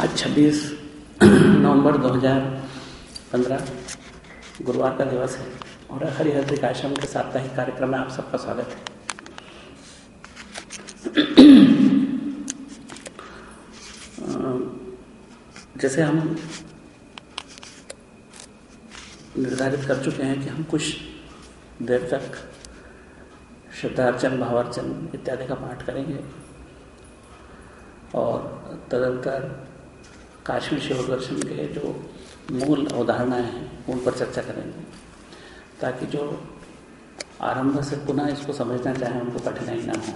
आज 26 नवंबर 2015 गुरुवार का दिवस है और हरिहर आश्रम के साप्ताहिक कार्यक्रम में आप सबका स्वागत है। जैसे हम निर्धारित कर चुके हैं कि हम कुछ देर तक शुद्धार्चन भावार्चन इत्यादि का पाठ करेंगे और तदंतर काश्मीर शिव दर्शन के जो मूल अवधारणाएँ हैं, उन पर चर्चा करेंगे। ताकि जो आरंभ से पुनः इसको समझना चाहें, उनको कठिनाई ना हो।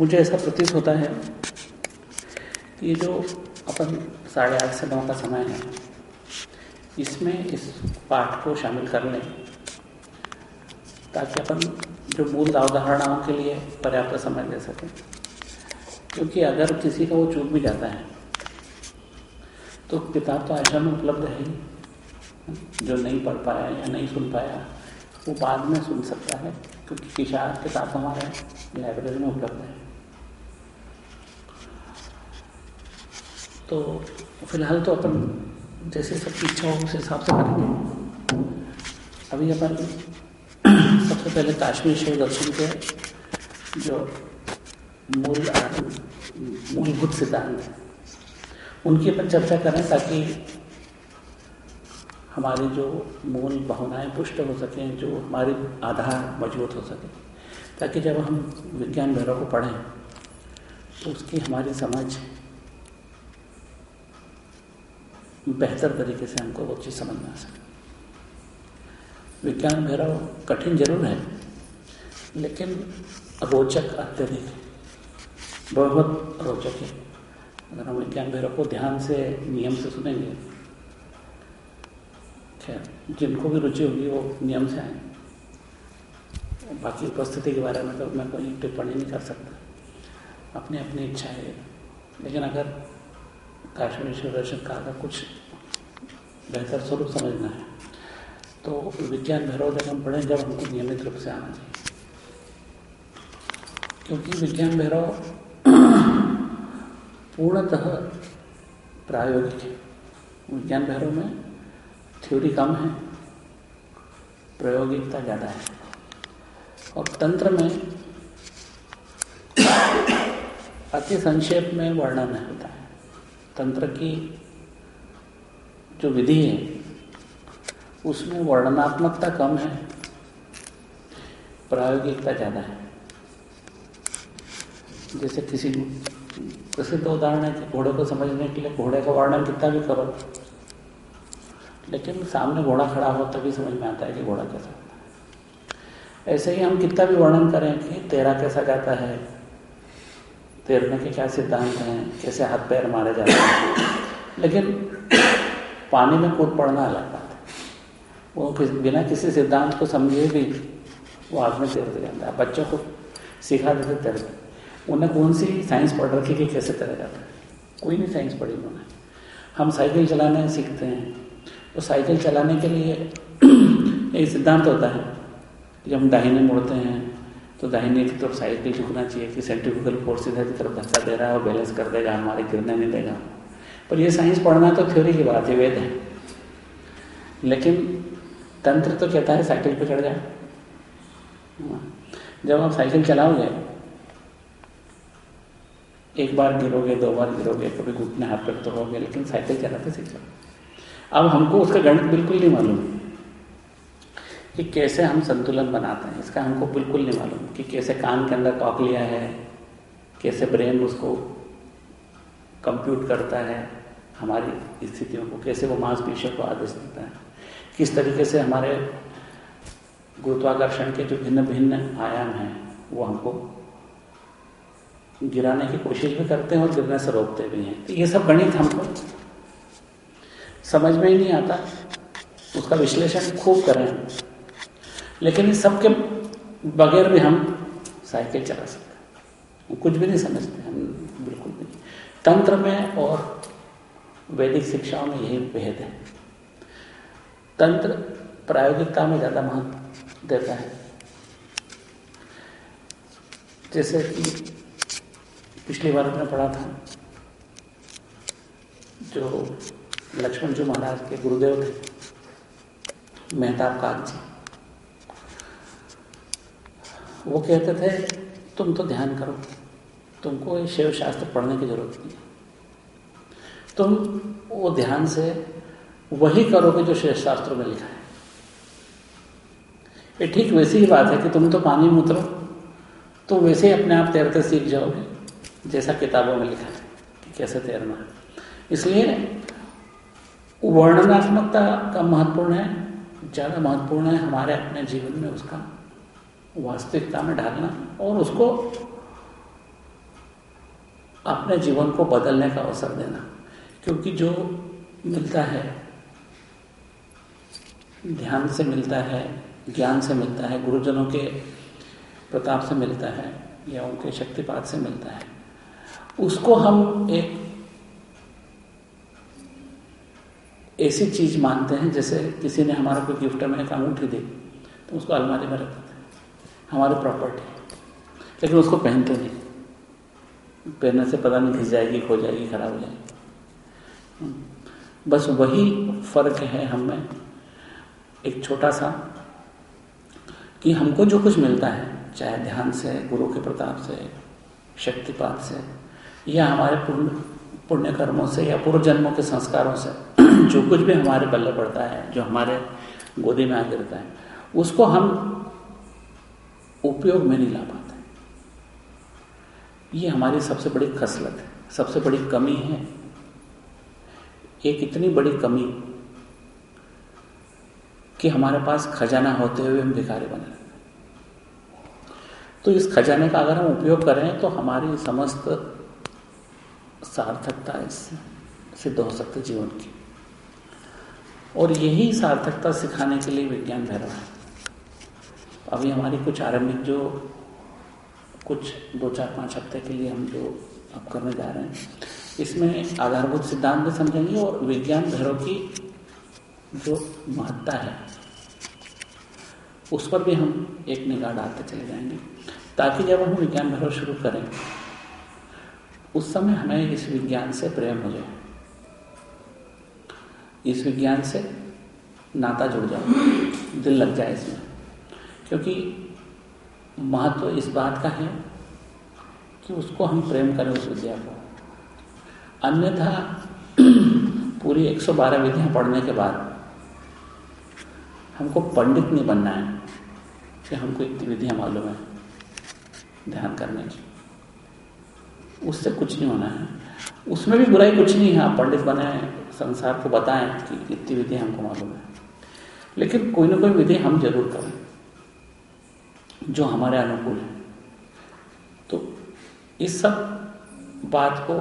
मुझे ऐसा प्रतीत होता है कि ये जो अपन साढ़े आठ से नौ का समय है, इसमें इस पाठ को शामिल कर लें, ताकि अपन जो मूल अवधारणाओं के लिए पर्याप्त समय दे सकें। क्योंकि अगर किसी का वो चूक भी जाता है तो किताब तो आश्रम में उपलब्ध है ही। जो नहीं पढ़ पाया या नहीं सुन पाया, वो बाद में सुन सकता है, क्योंकि किशार किताब हमारे लाइब्रेरी में उपलब्ध है। तो फ़िलहाल तो अपन जैसे सबकी इच्छा हो उस हिसाब से करेंगे। अभी अपन सबसे पहले काश्मीर शिव दर्शन के जो मूल मूलभूत सिद्धांत। हैं उनकी अपन चर्चा करें ताकि हमारी जो मूल भावनाएँ पुष्ट हो सकें, जो हमारी आधार मज़बूत हो सके। ताकि जब हम विज्ञान भैरव को पढ़ें तो उसकी हमारी समझ बेहतर तरीके से हमको वो चीज़ समझ में आ सके। विज्ञान भैरव कठिन ज़रूर है, लेकिन रोचक अत्यधिक। बहुत रोचक है। अगर हम विज्ञान भैरव को ध्यान से, नियम से सुनेंगे, खैर, जिनको भी रुचि होगी, वो नियम से आए बाकी उपस्थिति के बारे में तो मैं कोई टिप्पणी नहीं कर सकता। अपनी अपनी इच्छा है। लेकिन अगर काश्मीर दर्शन का अगर कुछ बेहतर स्वरूप समझना है तो विज्ञान भैरव जब हम पढ़ें, जब हमको नियमित रूप से आना चाहिए। क्योंकि विज्ञान भैरव पूर्णतः प्रायोगिक है। विज्ञान भैरव में थ्योरी कम है, प्रायोगिकता ज़्यादा है। और तंत्र में अति संक्षेप में वर्णन होता है। तंत्र की जो विधि है, उसमें वर्णनात्मकता कम है, प्रायोगिकता ज़्यादा है। जैसे किसी प्रसिद्ध उदाहरण है कि घोड़े को समझने के लिए घोड़े का वर्णन कितना भी करो। लेकिन सामने घोड़ा खड़ा हो तभी समझ में आता है कि घोड़ा कैसा होता है। ऐसे ही हम कितना भी वर्णन करें कि तेरा कैसा जाता है, तैरने के क्या सिद्धांत हैं, कैसे हाथ पैर मारे जाते हैं। लेकिन पानी में कूद पड़ना अलग बात है। वो बिना किसी सिद्धांत को समझे भी वो आदमी में तैरते जाता है। बच्चों को सिखा देते तैरते उन्हें कौन सी साइंस पढ़ रखी कि कैसे तैरा जाता है? कोई नहीं साइंस पढ़ी उन्होंने हम साइकिल चलाने सीखते हैं। तो साइकिल चलाने के लिए एक सिद्धांत होता है जब हम दाहिने मुड़ते हैं तो दाहिने की तरफ़ साइकिल झुकना चाहिए कि सेंट्रीफ्यूगल फोर्स इधर की तरफ़ धक्का दे रहा है और बैलेंस कर देगा, हमारे गिरने नहीं देगा। पर ये साइंस पढ़ना तो थ्योरी की बात है, वेद है। लेकिन तंत्र तो कहता है साइकिल पर चढ़ जाए जब आप साइकिल चलाओगे एक बार गिरोगे, दो बार गिरोगे, कभी घुटने हाथ पर तोड़ोगे, लेकिन साइकिल चलाते सीख। जाओ अब हमको उसका गणित बिल्कुल नहीं मालूम कि कैसे हम संतुलन बनाते हैं। इसका हमको बिल्कुल नहीं मालूम कि कैसे कान के अंदर कॉकलिया है, कैसे ब्रेन उसको कंप्यूट करता है, हमारी स्थितियों को कैसे वो मांसपेशियों को आदेश देता है। किस तरीके से हमारे गुरुत्वाकर्षण के जो भिन्न भिन्न आयाम हैं, वो हमको गिराने की कोशिश भी करते हैं और गिरने से रोकते भी हैं। तो ये सब गणित हमको समझ में ही नहीं आता। उसका विश्लेषण खूब करें। लेकिन इस सब के बगैर भी हम साइकिल चला सकते हैं। कुछ भी नहीं समझते हम, बिल्कुल भी तंत्र में और वैदिक शिक्षाओं में यही भेद है। तंत्र प्रायोगिकता में ज़्यादा महत्व देता है। जैसे कि पिछली बार हमने पढ़ा था। जो लक्ष्मण जी महाराज के गुरुदेव थे, मेहताब काग जी। वो कहते थे, तुम तो ध्यान करो, तुमको ये शिव शास्त्र पढ़ने की ज़रूरत नहीं है। तुम वो ध्यान से वही करोगे जो शिव शास्त्रों में लिखा है। ये ठीक वैसी ही बात है कि तुम तो पानी में उतरो तो वैसे ही अपने आप तैरते सीख जाओगे। जैसा किताबों में लिखा है कैसे तैरना इसलिए वर्णनात्मकता का महत्वपूर्ण है, ज़्यादा महत्वपूर्ण है हमारे अपने जीवन में उसका वास्तविकता में ढालना और उसको अपने जीवन को बदलने का अवसर देना। क्योंकि जो मिलता है, ध्यान से मिलता है, ज्ञान से मिलता है, गुरुजनों के प्रताप से मिलता है या उनके शक्तिपात से मिलता है उसको हम एक ऐसी चीज़ मानते हैं, जैसे किसी ने हमारा कोई गिफ्ट में एक अंगूठी दी तो उसको अलमारी में रख देते हैं। हमारी प्रॉपर्टी लेकिन उसको पहनते नहीं। पहनने से पता नहीं घिस जाएगी, खो जाएगी, खराब हो जाएगी। बस वही फ़र्क है हमें एक छोटा सा, कि हमको जो कुछ मिलता है, चाहे ध्यान से, गुरु के प्रताप से, शक्तिपात से या हमारे पुण्य पुण्य कर्मों से या पूर्व जन्मों के संस्कारों से, जो कुछ भी हमारे बल्ले पड़ता है, जो हमारे गोदी में आ गिरता है, उसको हम उपयोग में नहीं ला पाते। ये हमारी सबसे बड़ी खसलत है, सबसे बड़ी कमी है। एक इतनी बड़ी कमी कि हमारे पास खजाना होते हुए हम भिखारी बने तो इस खजाने का अगर हम उपयोग करें तो हमारी समस्त सार्थकता इससे, सिद्ध हो सकती जीवन की। और यही सार्थकता सिखाने के लिए विज्ञान भैरव है। अभी हमारी कुछ आरंभिक जो, कुछ दो चार पाँच हफ़्ते के लिए हम जो अब करने जा रहे हैं, इसमें आधारभूत सिद्धांत भी समझेंगे और विज्ञान भैरव की जो महत्ता है, उस पर भी हम एक निगाह डालते चले जाएँगे, ताकि जब हम विज्ञान भैरव शुरू करें उस समय हमें इस विज्ञान से प्रेम हो जाए। इस विज्ञान से नाता जुड़ जाए। दिल लग जाए इसमें। क्योंकि महत्व तो इस बात का है कि उसको हम प्रेम करें उस विद्या को। अन्यथा पूरी 112 विधियाँ पढ़ने के बाद हमको पंडित नहीं बनना है कि हमको इतनी विधियाँ मालूम है ध्यान करने की। उससे कुछ नहीं होना है। उसमें भी बुराई कुछ नहीं है। आप पंडित बने, संसार को बताएँ कि इतनी विधि हमको मालूम है। लेकिन कोई ना कोई विधि हम ज़रूर करें, जो हमारे अनुकूल है। तो इस सब बात को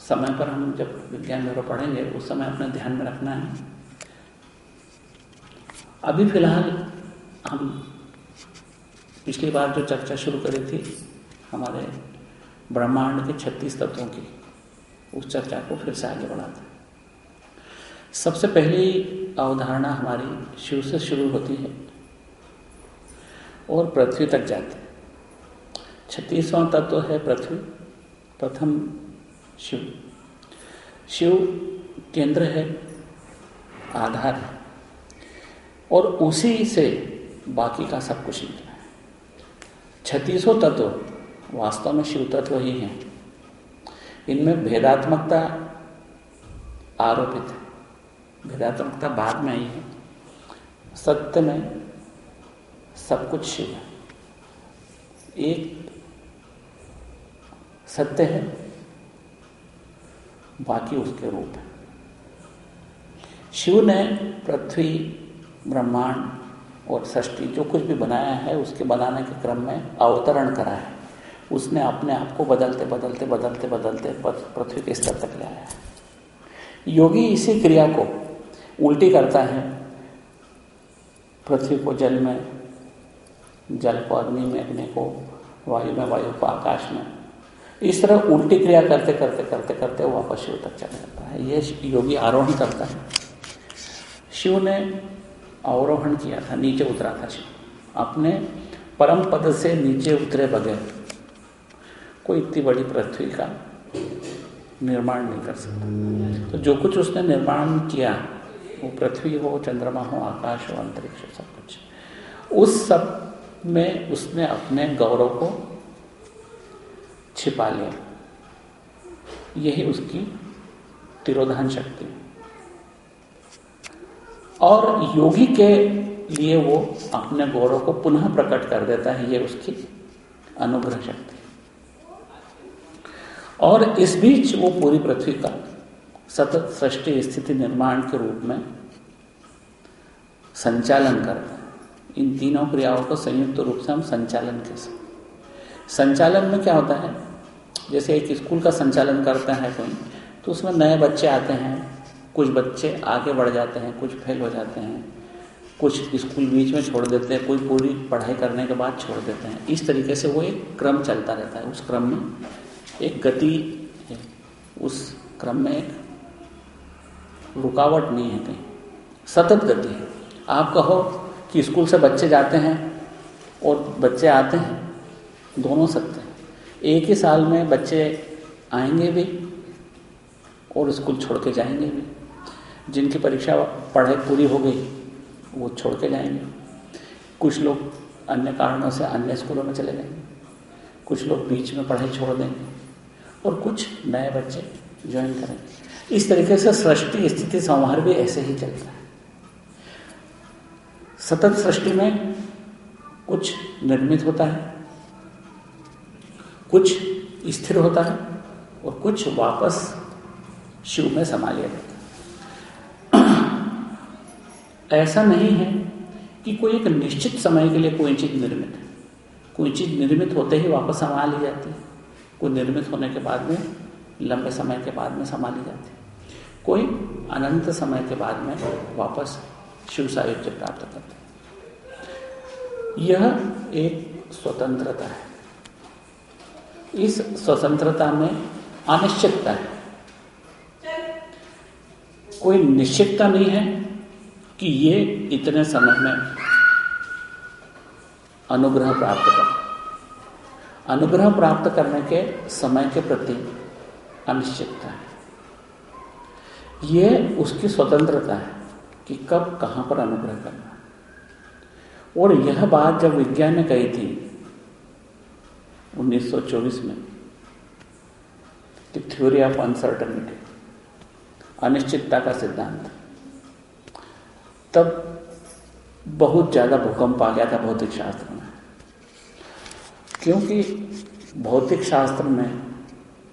समय पर हम जब विज्ञान में पढ़ेंगे, उस समय अपने ध्यान में रखना है। अभी फ़िलहाल हम पिछली बार जो चर्चा शुरू करी थी, हमारे ब्रह्मांड के छत्तीस तत्वों की, उस चर्चा को फिर से आगे बढ़ाते हैं। सबसे पहली अवधारणा हमारी शिव से शुरू होती है और पृथ्वी तक जाती है। छत्तीसवां तत्व है पृथ्वी, प्रथम शिव। शिव केंद्र है, आधार है, और उसी से बाकी का सब कुछ है छत्तीसों तत्व, वास्तव में शिव तत्व ही हैं। इनमें भेदात्मकता आरोपित है। भेदात्मकता बाद में आई है। सत्य में सब कुछ शिव है। एक सत्य है, बाकी उसके रूप है। शिव ने पृथ्वी, ब्रह्मांड और सृष्टि, जो कुछ भी बनाया है, उसके बनाने के क्रम में अवतरण करा है। उसने अपने आप को बदलते बदलते बदलते बदलते पृथ्वी के स्तर तक लाया है। योगी इसी क्रिया को उल्टी करता है। पृथ्वी को जल में, जल को अग्नि में, अग्नि को वायु में, वायु को आकाश में। इस तरह उल्टी क्रिया करते करते करते करते वापस शिव तक चला जाता है। ये योगी आरोहण करता है। शिव ने अवरोहण किया था, नीचे उतरा था शिव। अपने परम पद से नीचे उतरे बगैर कोई इतनी बड़ी पृथ्वी का निर्माण नहीं कर सकता। तो जो कुछ उसने निर्माण किया, वो पृथ्वी हो, चंद्रमा हो, आकाश हो, अंतरिक्ष हो, सब कुछ। उस सब में उसने अपने गौरव को छिपा लिया। यही उसकी तिरोधान शक्ति। और योगी के लिए वो अपने गौरव को पुनः प्रकट कर देता है, ये उसकी अनुग्रह शक्ति। और इस बीच वो पूरी पृथ्वी का सतत सृष्टि स्थिति निर्माण के रूप में संचालन करता है। इन तीनों क्रियाओं को संयुक्त रूप से हम संचालन कह सकते संचालन में क्या होता है? जैसे एक स्कूल का संचालन करता है कोई तो उसमें नए बच्चे आते हैं कुछ बच्चे आगे बढ़ जाते हैं, कुछ फेल हो जाते हैं, कुछ स्कूल बीच में छोड़ देते हैं, कोई पूरी पढ़ाई करने के बाद छोड़ देते हैं। इस तरीके से वो एक क्रम चलता रहता है। उस क्रम में एक गति, उस क्रम में एक रुकावट नहीं है कहीं। सतत गति है। आप कहो कि स्कूल से बच्चे जाते हैं और बच्चे आते हैं, दोनों सत्य हैं। एक ही साल में बच्चे आएँगे भी और स्कूल छोड़ के जाएँगे भी। जिनकी परीक्षा पढ़ाई पूरी हो गई, वो छोड़ के जाएँगे। कुछ लोग अन्य कारणों से अन्य स्कूलों में चले जाएँगे। कुछ लोग बीच में पढ़ाई छोड़ देंगे। और कुछ नए बच्चे ज्वाइन करेंगे। इस तरीके से सृष्टि स्थिति संहार भी ऐसे ही चलता है। सतत सृष्टि में कुछ निर्मित होता है, कुछ स्थिर होता है और कुछ वापस शिव में समा लिया जाता है। ऐसा नहीं है कि कोई एक निश्चित समय के लिए कोई चीज़ निर्मित है। कोई चीज़ निर्मित होते ही वापस संभाल ली जाती है। कोई निर्मित होने के बाद में, लंबे समय के बाद में संभाली जाती है। कोई अनंत समय के बाद में वापस शिव सायुज्य प्राप्त करते यह एक स्वतंत्रता है। इस स्वतंत्रता में अनिश्चितता है। कोई निश्चितता नहीं है कि ये इतने समय में अनुग्रह प्राप्त कर। अनुग्रह प्राप्त करने के समय के प्रति अनिश्चितता है। ये उसकी स्वतंत्रता है कि कब, कहाँ पर अनुग्रह करना और यह बात जब विज्ञान ने कही थी 1924 में, कि थ्योरी ऑफ़ अनसर्टनिटी अनिश्चितता का सिद्धांत। तब बहुत ज़्यादा भूकंप आ गया था भौतिक शास्त्र में। क्योंकि भौतिक शास्त्र में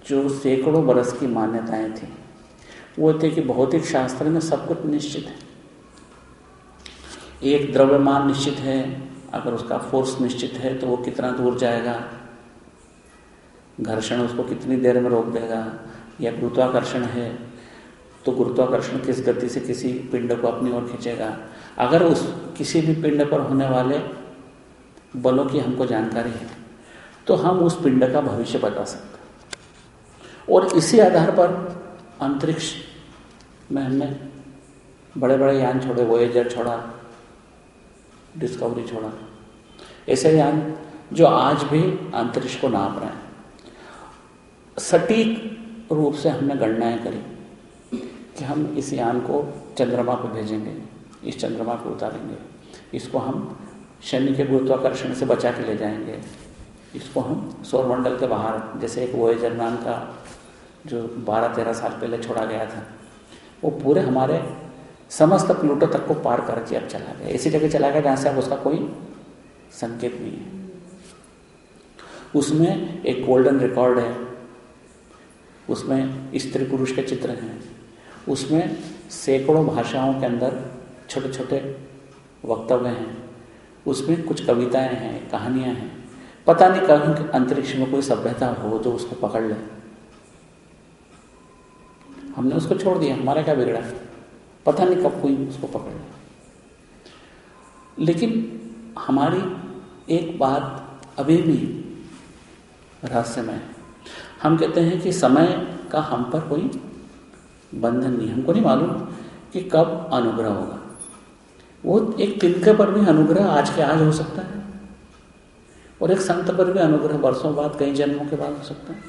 जो सैकड़ों बरस की मान्यताएँ थी, वो थे कि भौतिक शास्त्र में सब कुछ निश्चित है। एक द्रव्यमान निश्चित है, अगर उसका फोर्स निश्चित है तो वो कितना दूर जाएगा? घर्षण उसको कितनी देर में रोक देगा? या गुरुत्वाकर्षण है? तो गुरुत्वाकर्षण किस गति से किसी पिंड को अपनी ओर खींचेगा? अगर उस किसी भी पिंड पर होने वाले बलों की हमको जानकारी है तो हम उस पिंड का भविष्य बता सकते और इसी आधार पर अंतरिक्ष में हमने बड़े बड़े यान छोड़े वोएजर छोड़ा डिस्कवरी छोड़ा। ऐसे यान जो आज भी अंतरिक्ष को नाप रहे हैं। सटीक रूप से हमने गणनाएँ करी। कि हम इस यान को चंद्रमा को भेजेंगे, इस चंद्रमा को उतारेंगे। इसको हम शनि के गुरुत्वाकर्षण से बचा के ले जाएँगे। इसको हम सौरमंडल के बाहर, जैसे एक वोएजर नाम का जो 12-13 साल पहले छोड़ा गया था, वो पूरे हमारे समस्त प्लूटो तक को पार करके अब चला गया। ऐसी जगह चला गया जहाँ से अब उसका कोई संकेत नहीं है। उसमें एक गोल्डन रिकॉर्ड है। उसमें स्त्री पुरुष के चित्र हैं। उसमें सैकड़ों भाषाओं के अंदर छोटे छोटे वक्तव्य हैं। उसमें कुछ कविताएँ हैं, कहानियाँ हैं। पता नहीं कहीं अंतरिक्ष में कोई सभ्यता हो जो उसको पकड़ ले। हमने उसको छोड़ दिया, हमारा क्या बिगड़ा? पता नहीं कब कोई उसको पकड़ ले। लेकिन हमारी एक बात अभी भी रहस्यमय है। हम कहते हैं कि समय का हम पर कोई बंधन नहीं, हमको नहीं मालूम कि कब अनुग्रह होगा। वो एक तिनके पर भी अनुग्रह आज के आज हो सकता है। और एक संत पर भी अनुग्रह वर्षों बाद, कई जन्मों के बाद हो सकता है।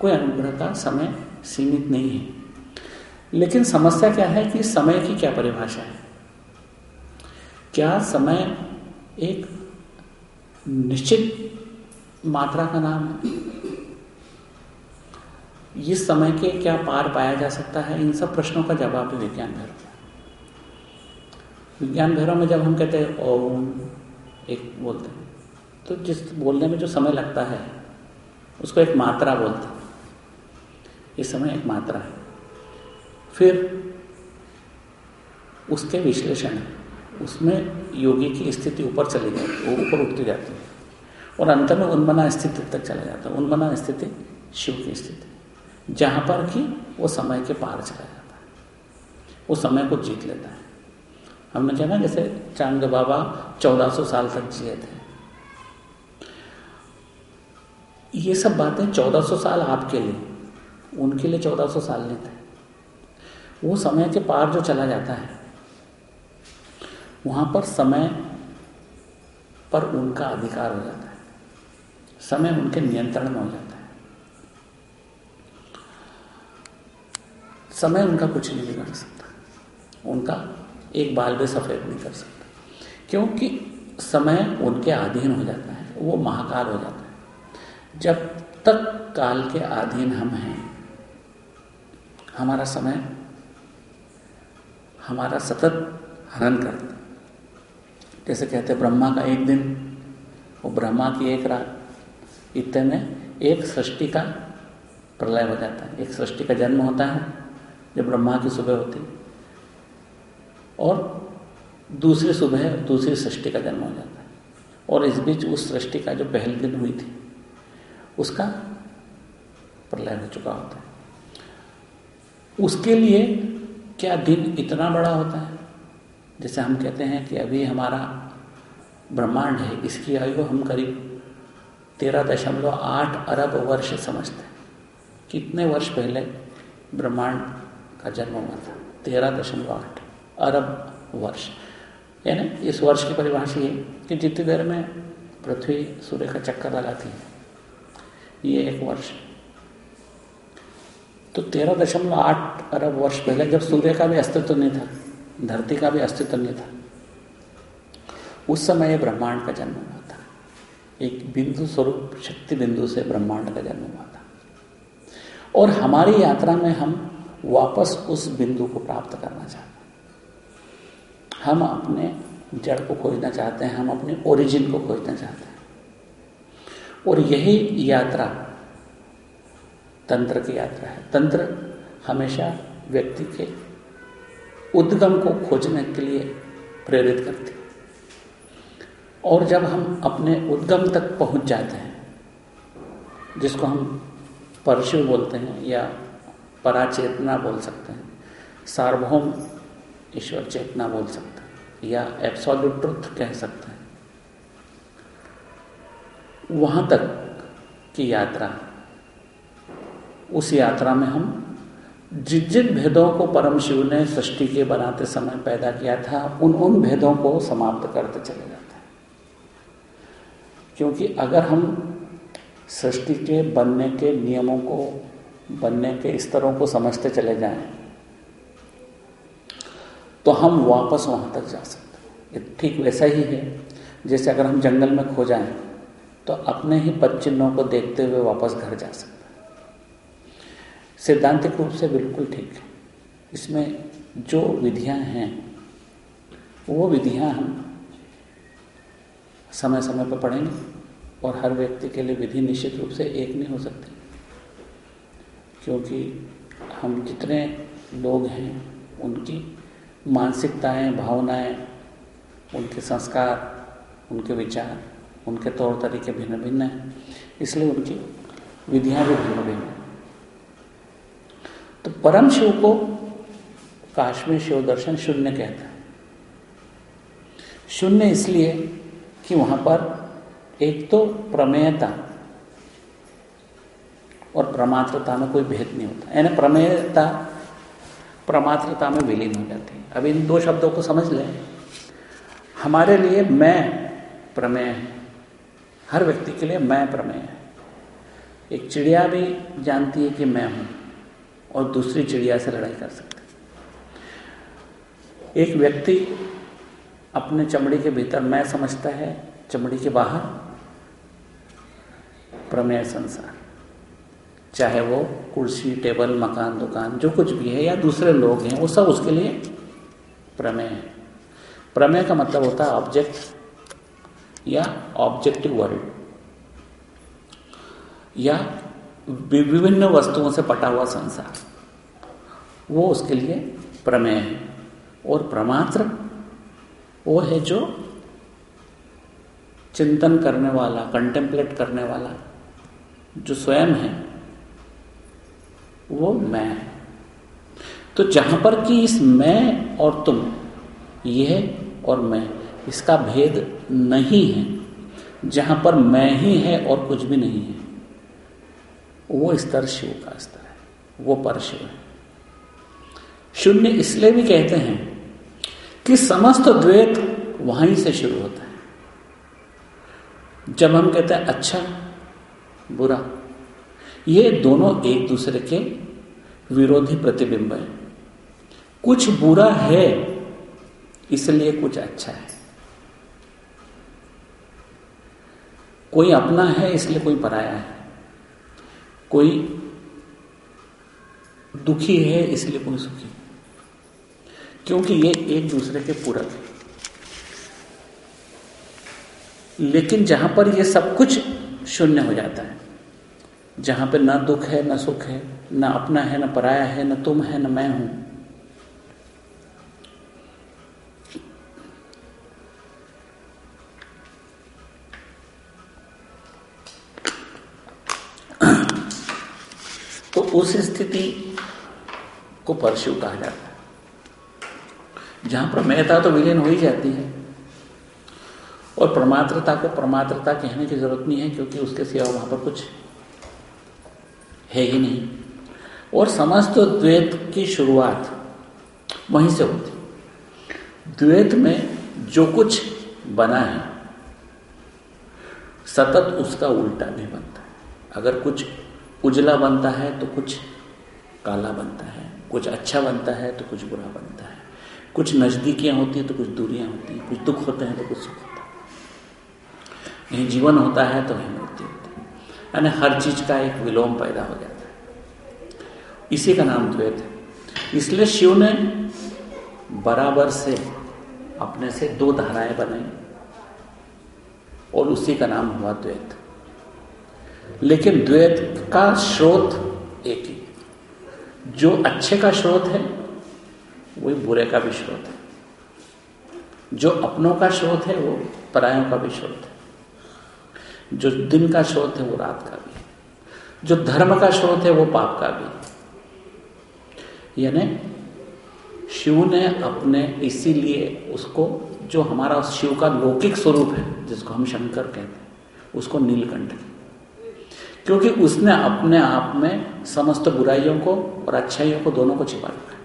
कोई अनुग्रह का समय सीमित नहीं है। लेकिन समस्या क्या है कि समय की क्या परिभाषा है? क्या समय एक निश्चित मात्रा का नाम है? इस समय के क्या पार पाया जा सकता है? इन सब प्रश्नों का जवाब भी विज्ञान भैरव विज्ञान भैरव में जब हम कहते हैं ओम, एक बोलते हैं तो जिस बोलने में जो समय लगता है, उसको एक मात्रा बोलते हैं। इस समय एक मात्रा है। फिर उसके विश्लेषण, उसमें योगी की स्थिति ऊपर चली जाती है ऊपर उठती जाती है। और अंत में उन्मना स्थिति तक चला जाता है। उन्मना स्थिति शिव की स्थिति। जहाँ पर कि वो समय के पार चला जाता है। वो समय को जीत लेता है। हमने कहा ना, जैसे चाँद बाबा 1400 साल तक जिए थे। ये सब बातें 1400 साल आपके लिए, उनके लिए 1400 साल नहीं थे। वो समय के पार जो चला जाता है, वहाँ पर समय पर उनका अधिकार हो जाता है। समय उनके नियंत्रण में हो जाता है। समय उनका कुछ नहीं बिगाड़ सकता। उनका एक बाल भी सफ़ेद नहीं कर सकता। क्योंकि समय उनके अधीन हो जाता है, वो महाकाल हो जाता है। जब तक काल के अधीन हम हैं, हमारा समय, हमारा सतत हनन करता जैसे कहते हैं, ब्रह्मा का एक दिन, वो ब्रह्मा की एक रात, इतने में एक सृष्टि का प्रलय हो जाता है। एक सृष्टि का जन्म होता है जब ब्रह्मा की सुबह होती, और दूसरी सुबह दूसरी सृष्टि का जन्म हो जाता है। और इस बीच उस सृष्टि का जो पहले दिन हुई थी, उसका प्रलय हो चुका होता है। उसके लिए क्या दिन इतना बड़ा होता है? जैसे हम कहते हैं कि अभी हमारा ब्रह्मांड है, इसकी आयु हम करीब तेरह दशमलव आठ अरब वर्ष समझते हैं। कितने वर्ष पहले ब्रह्मांड का जन्म हुआ था, तेरह दशमलव आठ अरब वर्ष। यानी इस वर्ष की परिभाषा ये कि जितनी देर में पृथ्वी सूर्य का चक्कर लगाती है, ये एक वर्ष तो तेरह दशमलव आठ अरब वर्ष पहले जब सूर्य का भी अस्तित्व नहीं था, धरती का भी अस्तित्व नहीं था, उस समय ब्रह्मांड का जन्म हुआ था। एक बिंदु स्वरूप, शक्ति बिंदु से ब्रह्मांड का जन्म हुआ था। और हमारी यात्रा में हम वापस उस बिंदु को प्राप्त करना चाहते हम अपने जड़ को खोजना चाहते हैं, हम अपने ओरिजिन को खोजना चाहते हैं। और यही यात्रा तंत्र की यात्रा है। तंत्र हमेशा व्यक्ति के उद्गम को खोजने के लिए प्रेरित करती है। और जब हम अपने उद्गम तक पहुँच जाते हैं, जिसको हम परशु बोलते हैं या पराचेतना बोल सकते हैं। सार्वभौम ईश्वर चेतना बोल सकते हैं, या एब्सोल्यूट ट्रुथ कह सकते हैं। वहाँ तक की यात्रा, उस यात्रा में हम जिन जिन भेदों को परम शिव ने सृष्टि के बनाते समय पैदा किया था, उन उन भेदों को समाप्त करते चले जाते हैं। क्योंकि अगर हम सृष्टि के बनने के नियमों को बनने के स्तरों को समझते चले जाएँ तो हम वापस वहाँ तक जा सकते हैं। ठीक वैसा ही है। जैसे अगर हम जंगल में खो जाएँ तो अपने ही पद चिन्हों को देखते हुए वापस घर जा सकते हैं। सिद्धांतिक रूप से बिल्कुल ठीक है। इसमें जो विधियाँ हैं, वो विधियाँ हम समय समय पर पढ़ेंगे और हर व्यक्ति के लिए विधि निश्चित रूप से एक नहीं हो सकती। क्योंकि हम जितने लोग हैं, उनकी मानसिकताएँ, भावनाएँ, उनके संस्कार, उनके विचार, उनके तौर तरीके भिन्न भिन्न हैं, इसलिए उनकी विधियाँ भी भिन्न भिन्न हैं। तो परम शिव को काश्मीर शिव दर्शन शून्य कहता है। शून्य इसलिए कि वहाँ पर एक तो प्रमेयता और प्रमात्रता में कोई भेद नहीं होता। यानी प्रमेयता, प्रमात्रता में विलीन हो जाती है। अब इन दो शब्दों को समझ लें। हमारे लिए मैं प्रमेय हर व्यक्ति के लिए मैं प्रमेय है। एक चिड़िया भी जानती है कि मैं हूँ और दूसरी चिड़िया से लड़ाई कर सकती एक व्यक्ति अपने चमड़ी के भीतर मैं समझता है, चमड़ी के बाहर प्रमेय संसार। चाहे वो कुर्सी, टेबल, मकान, दुकान, जो कुछ भी है या दूसरे लोग हैं, वो सब उसके लिए प्रमेय है। प्रमेय का मतलब होता है ऑब्जेक्ट या ऑब्जेक्टिव वर्ल्ड या विभिन्न वस्तुओं से पटा हुआ संसार। वो उसके लिए प्रमेय है और प्रमात्र वो है जो चिंतन करने वाला कंटेम्पलेट करने वाला, जो स्वयं है वो मैं। है तो जहाँ पर कि इस मैं और तुम, यह और मैं, इसका भेद नहीं है। जहाँ पर मैं ही है और कुछ भी नहीं है, वो स्तर शिव का स्तर है, वो पर शिव है। शून्य इसलिए भी कहते हैं कि समस्त द्वैत वहीं से शुरू होता है। जब हम कहते हैं अच्छा बुरा ये दोनों एक दूसरे के विरोधी प्रतिबिंब है। कुछ बुरा है, इसलिए कुछ अच्छा है। कोई अपना है, इसलिए कोई पराया है। कोई दुखी है, इसलिए कोई सुखी। क्योंकि ये एक दूसरे के पूरक है। लेकिन जहाँ पर ये सब कुछ शून्य हो जाता है जहाँ पे ना दुख है, न सुख है, ना अपना है, ना पराया है, ना तुम है, न मैं हूँ। तो उस स्थिति को परशु कहा जाता है। जहाँ पर प्रमेयता तो विलीन हो ही जाती है, और परमात्रता को परमात्रता कहने की ज़रूरत नहीं है, क्योंकि उसके सिवा वहाँ पर कुछ है ही नहीं। और समस्त द्वैत की शुरुआत वहीं से होती। द्वैत में जो कुछ बना है, सतत उसका उल्टा भी बनता। है अगर कुछ उजला बनता है तो कुछ काला बनता है। कुछ अच्छा बनता है तो कुछ बुरा बनता है। कुछ नजदीकियाँ होती हैं तो कुछ दूरियाँ होती हैं। कुछ दुख होते हैं तो कुछ सुख होता है। यही जीवन होता है तो वही होती है। यानी हर चीज़ का एक विलोम पैदा हो जाता है। इसी का नाम द्वैत है। इसलिए शिव ने बराबर से अपने से दो धाराएँ बनाई और उसी का नाम हुआ द्वैत। लेकिन द्वैत का स्रोत एक ही जो अच्छे का स्रोत है, वही बुरे का भी स्रोत है। जो अपनों का स्रोत है, वो परायों का भी स्रोत है। जो दिन का स्रोत है वो रात का भी जो धर्म का स्रोत है वो पाप का भी यानी शिव ने अपने इसीलिए उसको, जो हमारा शिव का लौकिक स्वरूप है, जिसको हम शंकर कहते हैं, उसको नीलकंठ क्योंकि उसने अपने आप में समस्त बुराइयों को और अच्छाइयों को दोनों को छिपा रखा है।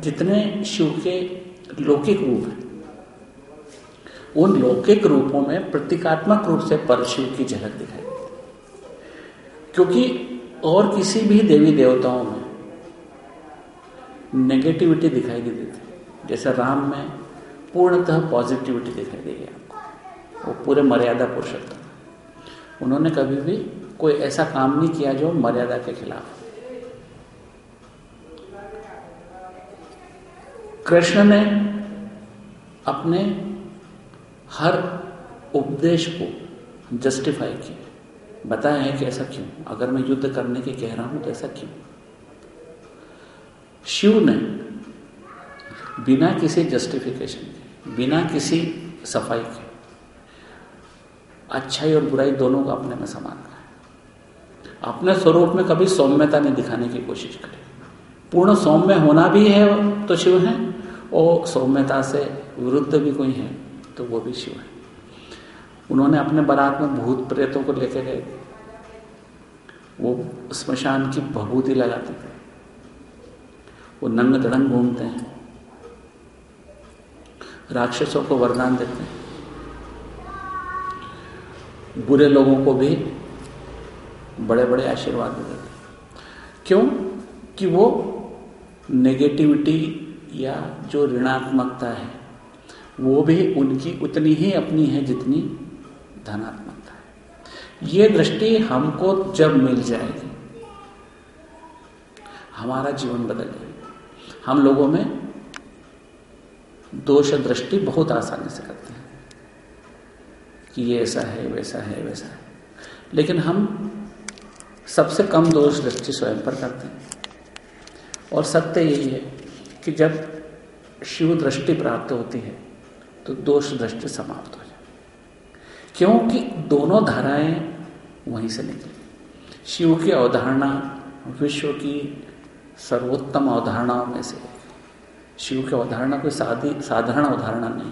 जितने शिव के लौकिक रूप हैं उन लौकिक रूपों में प्रतीकात्मक रूप से परशिव की झलक दिखाई क्योंकि और किसी भी देवी देवताओं में नेगेटिविटी दिखाई नहीं देती। जैसे राम में पूर्णतः पॉजिटिविटी दिखाई देगी आपको वो पूरे मर्यादा पुरुषोत्तम उन्होंने कभी भी कोई ऐसा काम नहीं किया जो मर्यादा के खिलाफ कृष्ण ने अपने हर उपदेश को जस्टिफाई किया। बताया है कि ऐसा क्यों? अगर मैं युद्ध करने के कह रहा हूँ तो ऐसा क्यों? शिव ने बिना किसी जस्टिफिकेशन के, बिना किसी सफ़ाई के, अच्छाई और बुराई दोनों को अपने में समान है। अपने स्वरूप में कभी सौम्यता नहीं दिखाने की कोशिश करे। पूर्ण सौम्य होना भी है तो शिव है, और सौम्यता से विरुद्ध भी कोई है तो वो भी शिव है। उन्होंने अपने बारात में भूत प्रेतों को लेकर गए। वो स्मशान की भभूति लगाते थे। वो नंग धड़ंग घूमते हैं। राक्षसों को वरदान देते हैं। बुरे लोगों को भी बड़े बड़े आशीर्वाद देते हैं। क्यों? कि वो नेगेटिविटी या जो ऋणात्मकता है वो भी उनकी उतनी ही अपनी है जितनी धनात्मकता है। ये दृष्टि हमको जब मिल जाएगी, हमारा जीवन बदल जाएगा हम लोगों में दोष दृष्टि बहुत आसानी से करते हैं कि ये ऐसा है, वैसा है वैसा है। लेकिन हम सबसे कम दोष दृष्टि स्वयं पर करते हैं। और सत्य यही है कि जब शिव दृष्टि प्राप्त होती है तो दोष दृष्टि समाप्त हो जाए। क्योंकि दोनों धाराएँ वहीं से निकली। शिव की अवधारणा विश्व की सर्वोत्तम अवधारणाओं में से शिव की अवधारणा कोई सादी साधारण अवधारणा नहीं।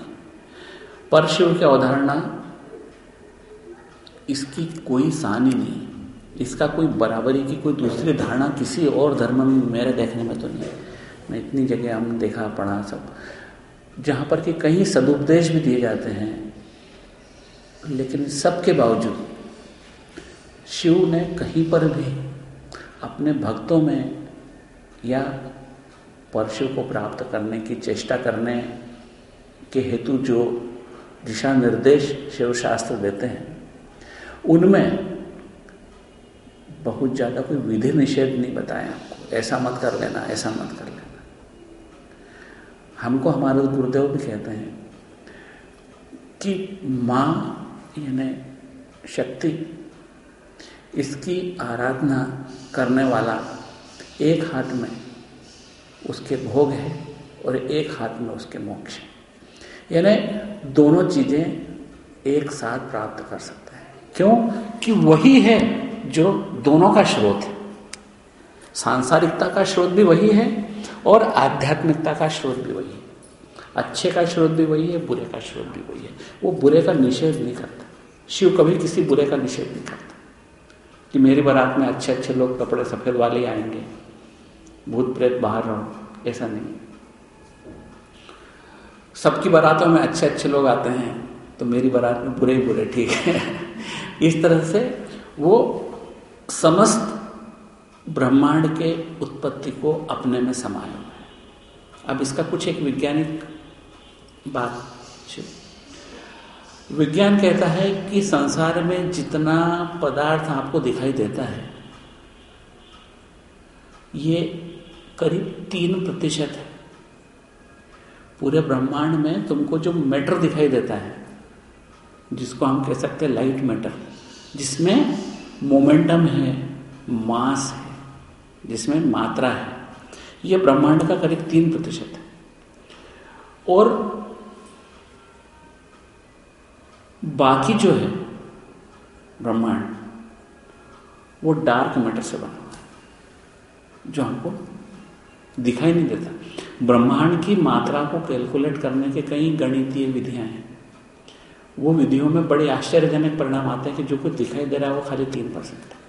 पर शिव की अवधारणा इसकी कोई सानी नहीं। इसका कोई बराबरी की कोई दूसरी धारणा किसी और धर्म में मेरे देखने में तो नहीं। मैं इतनी जगह हम देखा, पढ़ा, सब। जहाँ पर कि कहीं सदुपदेश भी दिए जाते हैं, लेकिन सबके बावजूद शिव ने कहीं पर भी अपने भक्तों में या परशु को प्राप्त करने की चेष्टा करने के हेतु जो दिशा निर्देश शिव शास्त्र देते हैं, उनमें बहुत ज़्यादा कोई विधि निषेध नहीं बताया। आपको ऐसा मत कर लेना, ऐसा मत कर हमको हमारे गुरुदेव भी कहते हैं कि माँ यानी शक्ति, इसकी आराधना करने वाला एक हाथ में उसके भोग है और एक हाथ में उसके मोक्ष है। यानी दोनों चीज़ें एक साथ प्राप्त कर सकते हैं। क्यों? कि वही है जो दोनों का स्रोत है। सांसारिकता का स्रोत भी वही है और आध्यात्मिकता का स्रोत भी वही है। अच्छे का स्रोत भी वही है, बुरे का स्रोत भी वही है। वो बुरे का निषेध नहीं करता। शिव कभी किसी बुरे का निषेध नहीं करता। कि मेरी बारात में अच्छे अच्छे लोग कपड़े सफ़ेद वाले आएँगे, भूत प्रेत बाहर रहो। ऐसा नहीं सबकी बारातों में अच्छे अच्छे लोग आते हैं तो मेरी बारात में बुरे ही बुरे, ठीक है। इस तरह से वो समस्त ब्रह्मांड के उत्पत्ति को अपने में समाया है। अब इसका कुछ एक वैज्ञानिक बात विज्ञान कहता है कि संसार में जितना पदार्थ आपको दिखाई देता है, ये करीब तीन प्रतिशत है। पूरे ब्रह्मांड में तुमको जो मैटर दिखाई देता है, जिसको हम कह सकते हैं लाइट मैटर, जिसमें मोमेंटम है, मास जिसमें मात्रा है। यह ब्रह्मांड का करीब तीन प्रतिशत है। और बाकी जो है, ब्रह्मांड, वो डार्क मैटर से बना है, जो हमको दिखाई नहीं देता। ब्रह्मांड की मात्रा को कैलकुलेट करने के कई गणितीय विधियाँ हैं। वो विधियों में बड़े आश्चर्यजनक परिणाम आते हैं कि जो कुछ दिखाई दे रहा है, वो खाली तीन परसेंट है।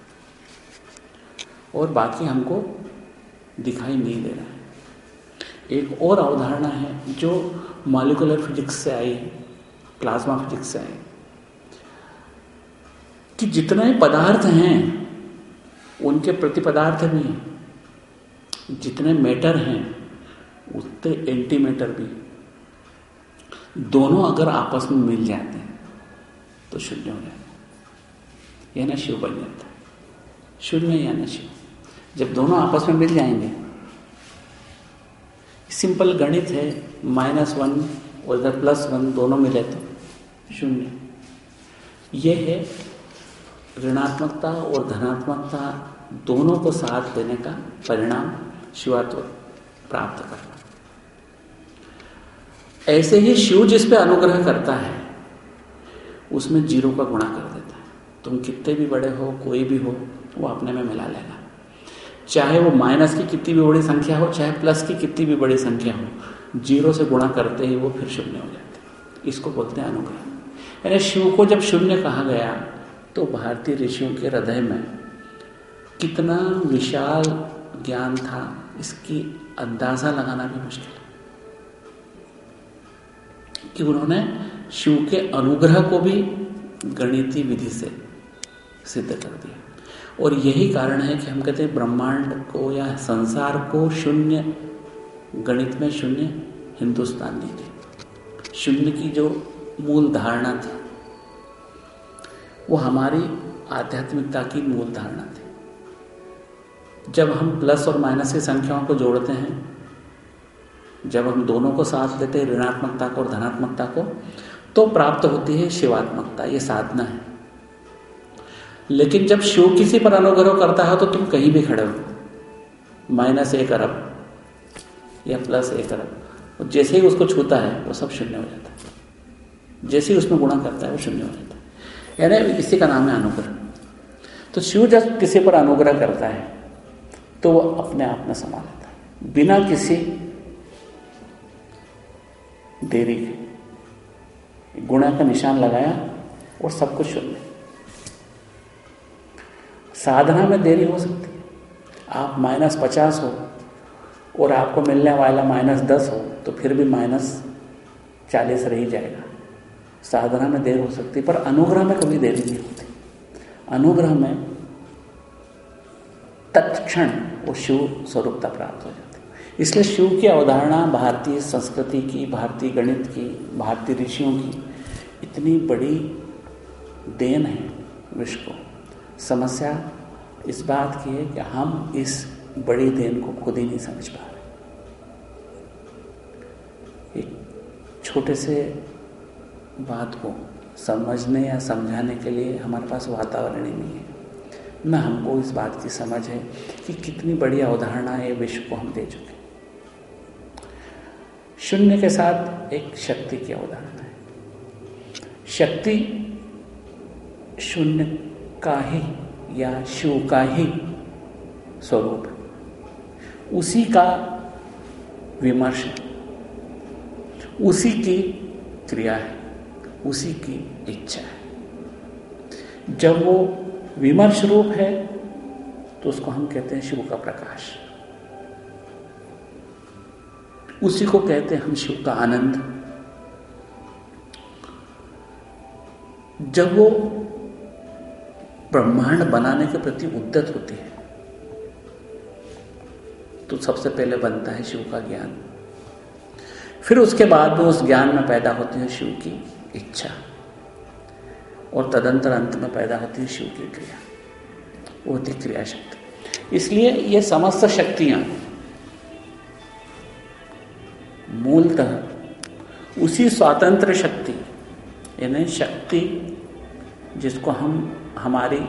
और बाकी हमको दिखाई नहीं दे रहा है। एक और अवधारणा है जो मॉलिकुलर फिजिक्स से आई प्लाज्मा फिजिक्स से आई कि जितने पदार्थ हैं, उनके प्रति पदार्थ भी हैं, जितने मैटर हैं, उतने एंटी मैटर भी दोनों अगर आपस में मिल जाते हैं तो शून्य हो जाता है। यह ना शिव बन जाता है। शून्य या ना शिव। जब दोनों आपस में मिल जाएँगे। सिंपल गणित है, माइनस वन और इधर प्लस वन दोनों मिले तो शून्य। यह है ऋणात्मकता और धनात्मकता दोनों को साथ देने का परिणाम शिवात्व प्राप्त करना ऐसे ही शिव जिस पे अनुग्रह करता है, उसमें ज़ीरो का गुणा कर देता है। तुम कितने भी बड़े हो, कोई भी हो, वो अपने में मिला लेगा। चाहे वो माइनस की कितनी भी बड़ी संख्या हो, चाहे प्लस की कितनी भी बड़ी संख्या हो, ज़ीरो से गुणा करते ही वो फिर शून्य हो जाते इसको बोलते हैं अनुग्रह। यानी शिव को जब शून्य कहा गया तो भारतीय ऋषियों के हृदय में कितना विशाल ज्ञान था, इसकी अंदाज़ा लगाना भी मुश्किल है। कि उन्होंने शिव के अनुग्रह को भी गणितीय विधि से सिद्ध कर दिया। और यही कारण है कि हम कहते हैं ब्रह्मांड को या संसार को शून्य, गणित में शून्य हिंदुस्तान थे शून्य की जो मूल धारणा थी, वो हमारी आध्यात्मिकता की मूल धारणा थी। जब हम प्लस और माइनस की संख्याओं को जोड़ते हैं, जब हम दोनों को साथ लेते हैं, ऋणात्मकता को और धनात्मकता को तो प्राप्त होती है शिवात्मकता, ये साधना है। लेकिन जब शिव किसी पर अनुग्रह करता है तो तुम कहीं भी खड़े हो। माइनस एक अरब या प्लस एक अरब। जैसे ही उसको छूता है, वो सब शून्य हो जाता है। जैसे ही उसमें गुणा करता है, वो शून्य हो जाता है। यानी इसी का नाम है अनुग्रह। तो शिव जब किसी पर अनुग्रह करता है तो वो अपने आप में समा लेता है। बिना किसी देरी के। गुणा का निशान लगाया और सब कुछ साधना में देरी हो सकती है। आप माइनस पचास हो और आपको मिलने वाला माइनस दस हो तो फिर भी माइनस चालीस रह जाएगा। साधना में देर हो सकती पर अनुग्रह में कभी देरी नहीं होती। अनुग्रह में तत्क्षण वो शिव स्वरूपता प्राप्त हो जाती इसलिए शिव की अवधारणा भारतीय संस्कृति की, भारतीय गणित की, भारतीय ऋषियों की इतनी बड़ी देन है विश्व को। समस्या इस बात की है कि हम इस बड़ी देन को खुद ही नहीं समझ पा रहे। एक छोटे से बात को समझने या समझाने के लिए हमारे पास वातावरण ही नहीं है। न हमको इस बात की समझ है कि कितनी बड़ी अवधारणा है विश्व को हम दे चुके शून्य के साथ एक शक्ति की अवधारणा है। शक्ति शून्य का ही या शिव का ही स्वरूप है। उसी का विमर्श उसी की क्रिया है। उसी की इच्छा है। जब वो विमर्श रूप है तो उसको हम कहते हैं शिव का प्रकाश। उसी को कहते हैं हम शिव का आनंद। जब वो ब्रह्मांड बनाने के प्रति उद्दत होती है। तो सबसे पहले बनता है शिव का ज्ञान। फिर उसके बाद में उस ज्ञान में पैदा होती है शिव की इच्छा। और तदंतर अंत में पैदा होती है शिव की क्रिया। वो होती क्रिया शक्ति इसलिए ये समस्त शक्तियाँ मूलतः उसी स्वातंत्र शक्ति, यानी शक्ति जिसको हम हमारी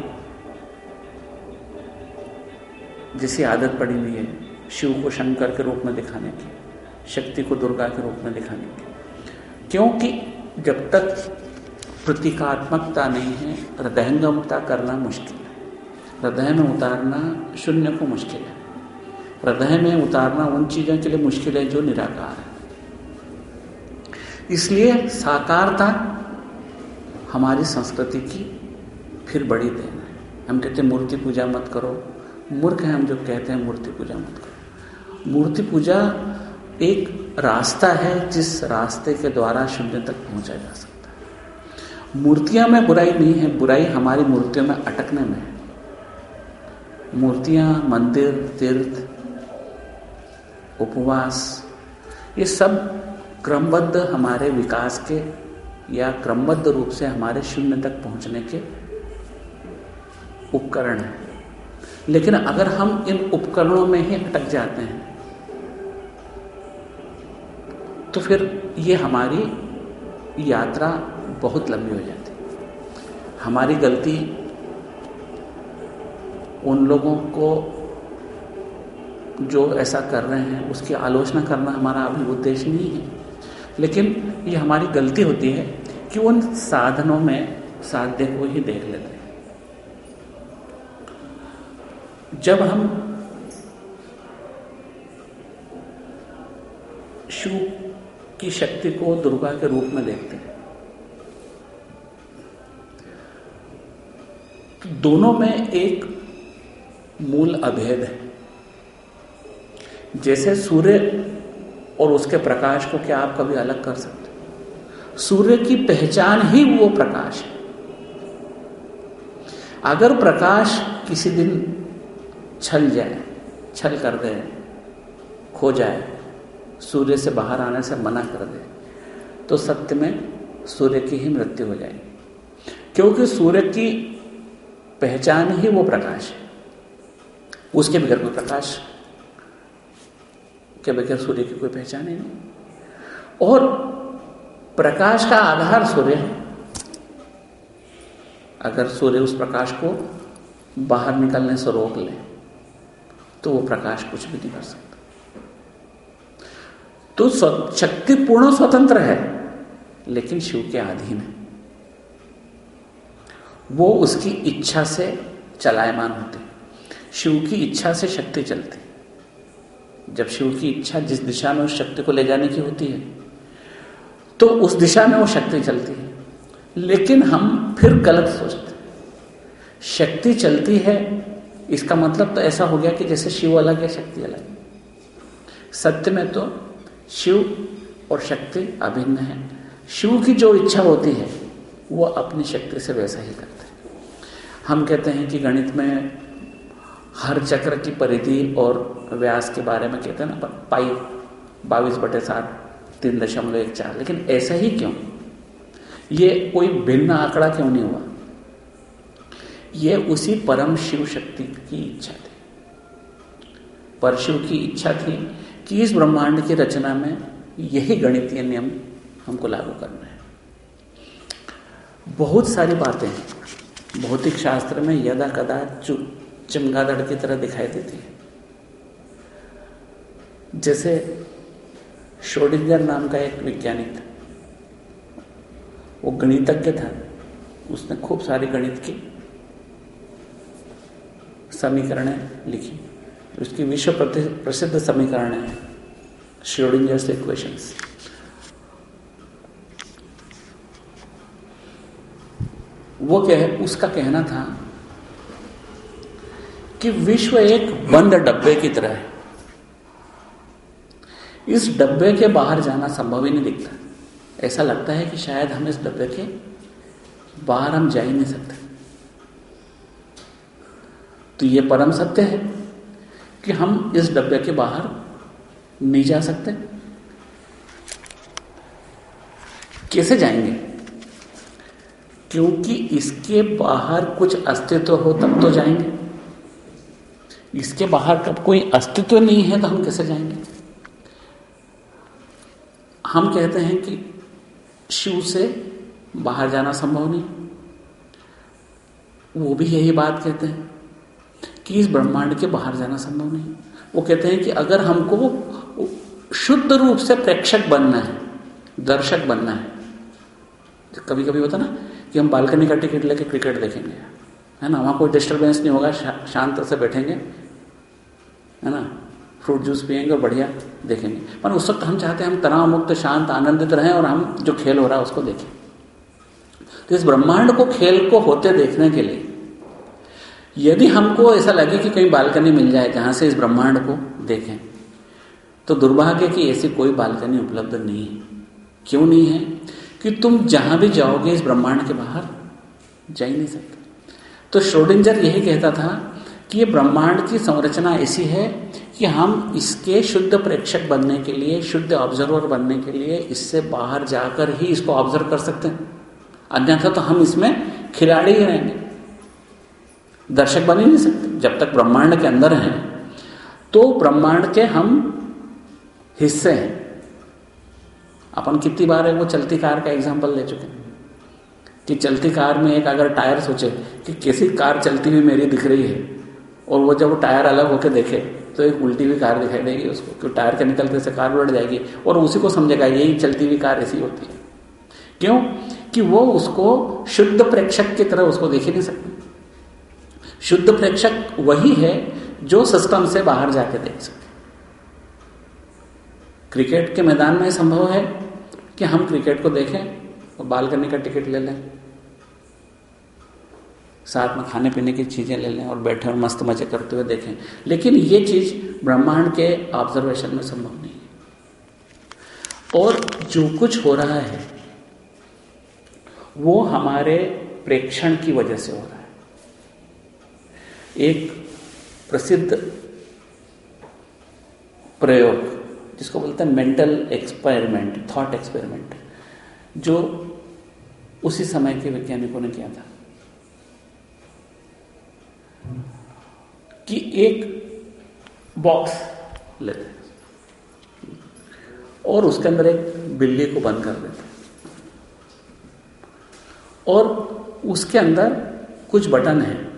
जिसे आदत पड़ी हुई है, शिव को शंकर के रूप में दिखाने की, शक्ति को दुर्गा के रूप में दिखाने की। क्योंकि जब तक प्रतीकात्मकता नहीं है, हृदयंगमता करना मुश्किल है। हृदय में उतारना शून्य को मुश्किल है। हृदय में उतारना उन चीज़ों के लिए मुश्किल है जो निराकार है। इसलिए साकारता हमारी संस्कृति की फिर बड़ी देन हम कहते हैं, मूर्ति पूजा मत करो। मूर्ख है हम जो कहते हैं, मूर्ति पूजा मत करो। मूर्ति पूजा एक रास्ता है जिस रास्ते के द्वारा शून्य तक पहुँचा जा सकता है। मूर्तियाँ में बुराई नहीं है, बुराई हमारी मूर्तियों में अटकने में है। मूर्तियाँ, मंदिर, तीर्थ, उपवास, ये सब क्रमबद्ध हमारे विकास के या क्रमबद्ध रूप से हमारे शून्य तक पहुँचने के उपकरण है। लेकिन अगर हम इन उपकरणों में ही अटक जाते हैं तो फिर ये हमारी यात्रा बहुत लंबी हो जाती हमारी गलती उन लोगों को जो ऐसा कर रहे हैं, उसकी आलोचना करना हमारा अभी उद्देश्य नहीं है। लेकिन ये हमारी गलती होती है कि उन साधनों में साध्य को ही देख लेते हैं। जब हम शिव की शक्ति को दुर्गा के रूप में देखते हैं तो दोनों में एक मूल अभेद है। जैसे सूर्य और उसके प्रकाश को क्या आप कभी अलग कर सकते सूर्य की पहचान ही वो प्रकाश है। अगर प्रकाश किसी दिन छल जाए, छल कर दे, खो जाए, सूर्य से बाहर आने से मना कर दे तो सत्य में सूर्य की ही मृत्यु हो जाएगी। क्योंकि सूर्य की पहचान ही वो प्रकाश है। उसके बगैर कोई प्रकाश, के बगैर सूर्य की कोई पहचान ही नहीं। और प्रकाश का आधार सूर्य है। अगर सूर्य उस प्रकाश को बाहर निकलने से रोक ले तो वो प्रकाश कुछ भी नहीं कर सकता। तो शक्ति पूर्ण स्वतंत्र है, लेकिन शिव के अधीन है। वो उसकी इच्छा से चलायमान होते शिव की इच्छा से शक्ति चलती जब शिव की इच्छा जिस दिशा में उस शक्ति को ले जाने की होती है तो उस दिशा में वो शक्ति चलती है। लेकिन हम फिर गलत सोचते शक्ति चलती है इसका मतलब तो ऐसा हो गया कि जैसे शिव अलग है, शक्ति अलग सत्य में तो शिव और शक्ति अभिन्न है। शिव की जो इच्छा होती है, वो अपनी शक्ति से वैसा ही करते हैं। हम कहते हैं कि गणित में हर चक्र की परिधि और व्यास के बारे में कहते हैं ना, पाई बाईस बटे सात, तीन दशमलव एक चार। लेकिन ऐसा ही क्यों? ये कोई भिन्न आंकड़ा क्यों नहीं हुआ? ये उसी परम शिव शक्ति की इच्छा थी। परशिव की इच्छा थी कि इस ब्रह्मांड की रचना में यही गणितीय नियम हमको लागू करना है। बहुत सारी बातें भौतिक शास्त्र में यदा कदा चु चमगादड़ की तरह दिखाई देती है। जैसे शोडिंगर नाम का एक वैज्ञानिक था। वो गणितज्ञ था। उसने खूब सारी गणित की। समीकरणें लिखी। उसकी विश्व प्रसिद्ध समीकरण है श्रोडिंजर्स इक्वेशंस वो कह, उसका कहना था कि विश्व एक बंद डब्बे की तरह है। इस डब्बे के बाहर जाना संभव ही नहीं दिखता। ऐसा लगता है कि शायद हम इस डब्बे के बाहर हम जा ही नहीं सकते। तो ये परम सत्य है कि हम इस डब्बे के बाहर नहीं जा सकते। कैसे जाएँगे? क्योंकि इसके बाहर कुछ अस्तित्व हो, तब तो जाएँगे। इसके बाहर कब कोई अस्तित्व नहीं है तो हम कैसे जाएँगे? हम कहते हैं कि शिव से बाहर जाना संभव नहीं। वो भी यही बात कहते हैं। कि इस ब्रह्मांड के बाहर जाना संभव नहीं। वो कहते हैं कि अगर हमको शुद्ध रूप से प्रेक्षक बनना है दर्शक बनना है कभी कभी होता ना कि हम बालकनी का टिकट लेके क्रिकेट देखेंगे है ना? वहाँ कोई डिस्टर्बेंस नहीं होगा शा, शांत से बैठेंगे है ना? फ्रूट जूस पियेंगे और बढ़िया देखेंगे। पर उस वक्त हम चाहते हैं हम तनाव मुक्त शांत आनंदित रहें और हम जो खेल हो रहा है उसको देखें। तो इस ब्रह्मांड को खेल को होते देखने के लिए यदि हमको ऐसा लगे कि कहीं बालकनी मिल जाए जहाँ से इस ब्रह्मांड को देखें तो दुर्भाग्य की ऐसी कोई बालकनी उपलब्ध नहीं है। क्यों नहीं है? कि तुम जहाँ भी जाओगे इस ब्रह्मांड के बाहर जा ही नहीं सकते। तो श्रोडिंजर यही कहता था कि ये ब्रह्मांड की संरचना ऐसी है कि हम इसके शुद्ध प्रेक्षक बनने के लिए, शुद्ध ऑब्जर्वर बनने के लिए इससे बाहर जाकर ही इसको ऑब्ज़र्व कर सकते हैं। अन्यथा तो हम इसमें खिलाड़ी ही रहेंगे। दर्शक बन ही नहीं सकते, जब तक ब्रह्मांड के अंदर हैं। तो ब्रह्मांड के हम हिस्से हैं। अपन कितनी बार है वो चलती कार का एग्ज़ाम्पल ले चुके हैं कि चलती कार में एक अगर टायर सोचे कि कैसी कार चलती हुई मेरी दिख रही है, और वो जब वो टायर अलग होकर देखे तो एक उल्टी हुई कार दिखाई देगी उसको क्यों टायर के निकलते से कार उलट जाएगी, और उसी को समझेगा, यही चलती हुई कार ऐसी होती है। क्यों? कि वो उसको शुद्ध प्रेक्षक की तरह उसको देख ही नहीं सकते। शुद्ध प्रेक्षक वही है जो सिस्टम से बाहर जाके देख सके। क्रिकेट के मैदान में संभव है कि हम क्रिकेट को देखें और बाल करने का टिकट ले लें, साथ में खाने पीने की चीज़ें ले लें और बैठे और मस्त मज़े करते हुए देखें। लेकिन ये चीज़ ब्रह्मांड के ऑब्जर्वेशन में संभव नहीं है। और जो कुछ हो रहा है, वो हमारे प्रेक्षण की वजह से हो रहा है। एक प्रसिद्ध प्रयोग, जिसको बोलते हैं मेंटल एक्सपेरिमेंट थॉट एक्सपेरिमेंट जो उसी समय के वैज्ञानिकों ने किया था। कि एक बॉक्स लेते और उसके अंदर एक बिल्ली को बंद कर देते और उसके अंदर कुछ बटन हैं।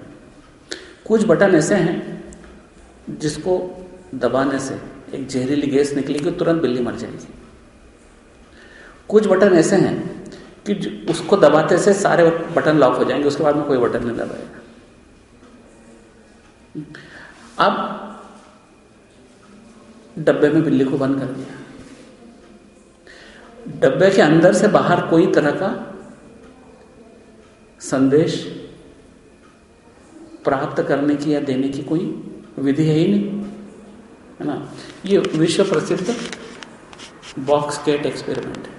कुछ बटन ऐसे हैं जिसको दबाने से एक जहरीली गैस निकलेगी तुरंत बिल्ली मर जाएगी। कुछ बटन ऐसे हैं कि उसको दबाते से सारे बटन लॉक हो जाएँगे, उसके बाद में कोई बटन नहीं दबाएगा। अब डब्बे में बिल्ली को बंद कर दिया। डब्बे के अंदर से बाहर कोई तरह का संदेश प्राप्त करने की या देने की कोई विधि है ही नहीं, है ना? ये विश्व प्रसिद्ध बॉक्स केट एक्सपेरिमेंट है।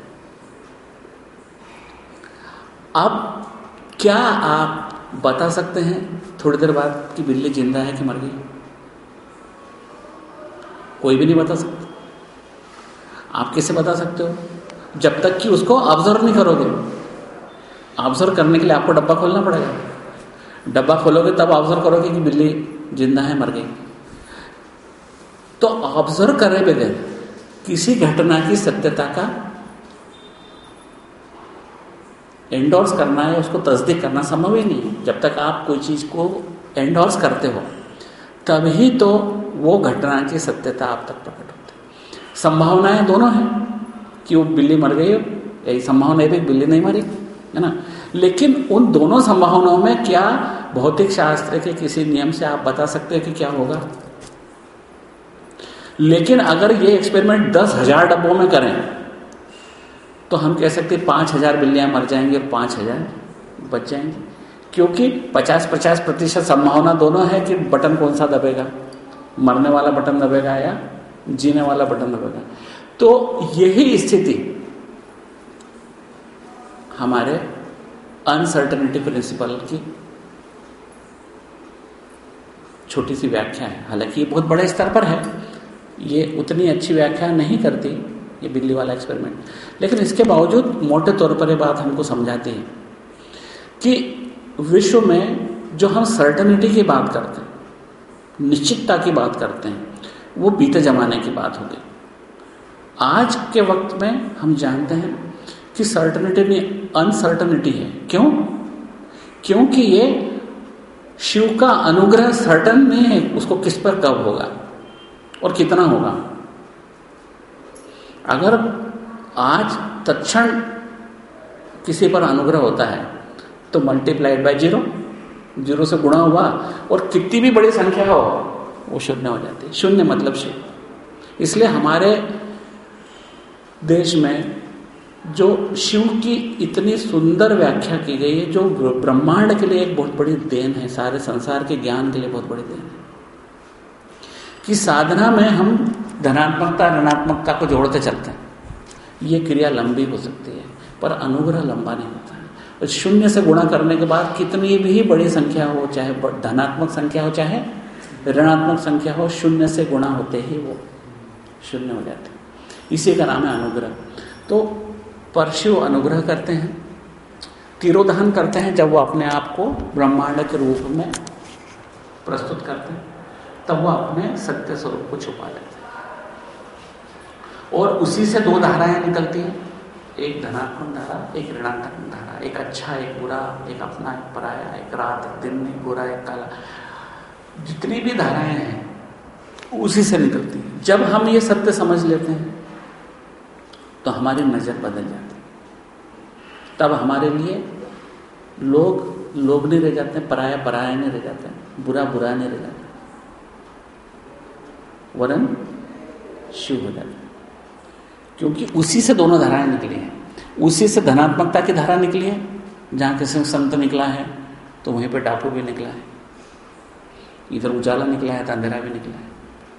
अब क्या आप बता सकते हैं, थोड़ी देर बाद कि बिल्ली ज़िंदा है कि मर गई? कोई भी नहीं बता सकता। आप कैसे बता सकते हो? जब तक कि उसको ऑब्ज़र्व नहीं करोगे। ऑब्ज़र्व करने के लिए आपको डब्बा खोलना पड़ेगा। डब्बा खोलोगे तब ऑब्ज़र्व करोगे कि बिल्ली ज़िंदा है, मर गई। तो ऑब्ज़र्व करे बगैर किसी घटना की सत्यता का एंडोर्स करना है उसको तस्दीक करना संभव ही नहीं जब तक आप कोई चीज़ को एंडोर्स करते हो, तभी तो वो घटना की सत्यता आप तक प्रकट होती है। संभावनाएँ दोनों हैं कि वो बिल्ली मर गई हो, यही संभावना है भी बिल्ली नहीं मरी, है ना? लेकिन उन दोनों संभावनाओं में क्या भौतिक शास्त्र के किसी नियम से आप बता सकते हैं कि क्या होगा? लेकिन अगर ये एक्सपेरिमेंट दस हज़ार डब्बों में करें तो हम कह सकते पाँच हज़ार बिल्लियाँ मर जाएँगी और पाँच हज़ार बच जाएँगी। क्योंकि पचास पचास प्रतिशत संभावना दोनों है कि बटन कौन सा दबेगा? मरने वाला बटन दबेगा या जीने वाला बटन दबेगा? तो यही स्थिति हमारे अनसर्टनिटी प्रिंसिपल की छोटी सी व्याख्या है। हालाँकि ये बहुत बड़े स्तर पर है। ये उतनी अच्छी व्याख्या नहीं करती, ये बिल्ली वाला एक्सपेरिमेंट लेकिन इसके बावजूद मोटे तौर पर ये बात हमको समझाती है कि विश्व में जो हम सर्टनिटी की बात करते हैं, निश्चितता की बात करते हैं, वो बीते जमाने की बात होगी आज के वक्त में हम जानते हैं कि सर्टनिटी अनसर्टनिटी है. क्यों? क्योंकि ये शिव का अनुग्रह सर्टन नहीं है उसको किस पर कब होगा और कितना होगा? अगर आज तत्ण किसी पर अनुग्रह होता है तो मल्टीप्लाइड बाय ज़ीरो ज़ीरो से गुणा हुआ और कितनी भी बड़ी संख्या हो, वो शून्य हो जाती है. शून्य मतलब शिव. इसलिए हमारे देश में जो शिव की इतनी सुंदर व्याख्या की गई है, जो ब्रह्मांड के लिए एक बहुत बड़ी देन है, सारे संसार के ज्ञान के लिए बहुत बड़ी देन है। कि साधना में हम धनात्मकता, ऋणात्मकता को जोड़ते चलते हैं। ये क्रिया लंबी हो सकती है, पर अनुग्रह लंबा नहीं होता है। शून्य से गुणा करने के बाद कितनी भी बड़ी संख्या हो, चाहे धनात्मक संख्या हो, चाहे ऋणात्मक संख्या हो, शून्य से गुणा होते ही वो शून्य हो जाते इसी का नाम है अनुग्रह। तो परशु अनुग्रह करते हैं, तिरोधान करते हैं जब वो अपने आप को ब्रह्मांड के रूप में प्रस्तुत करते हैं, तब वो अपने सत्य स्वरूप को छुपा लेते हैं। और उसी से दो धाराएँ निकलती हैं, एक धनात्मक धारा, एक ऋणात्मक धारा, एक अच्छा एक बुरा, एक अपना, एक पराया, एक रात, एक दिन, एक बुरा, एक काला। जितनी भी धाराएँ हैं, उसी से निकलती हैं। जब हम ये सत्य समझ लेते हैं तो हमारी नज़र बदल जाती तब हमारे लिए लोग लोग नहीं रह जाते हैं पराया पराया नहीं रह जाते, बुरा बुरा नहीं रह जाता। वरन शिव हो जाता क्योंकि उसी से दोनों धाराएँ निकली हैं। उसी से धनात्मकता की धारा निकली है। जहाँ किसी संत निकला है तो वहीं पर डाकू भी निकला है। इधर उजाला निकला है तो अंधेरा भी निकला है।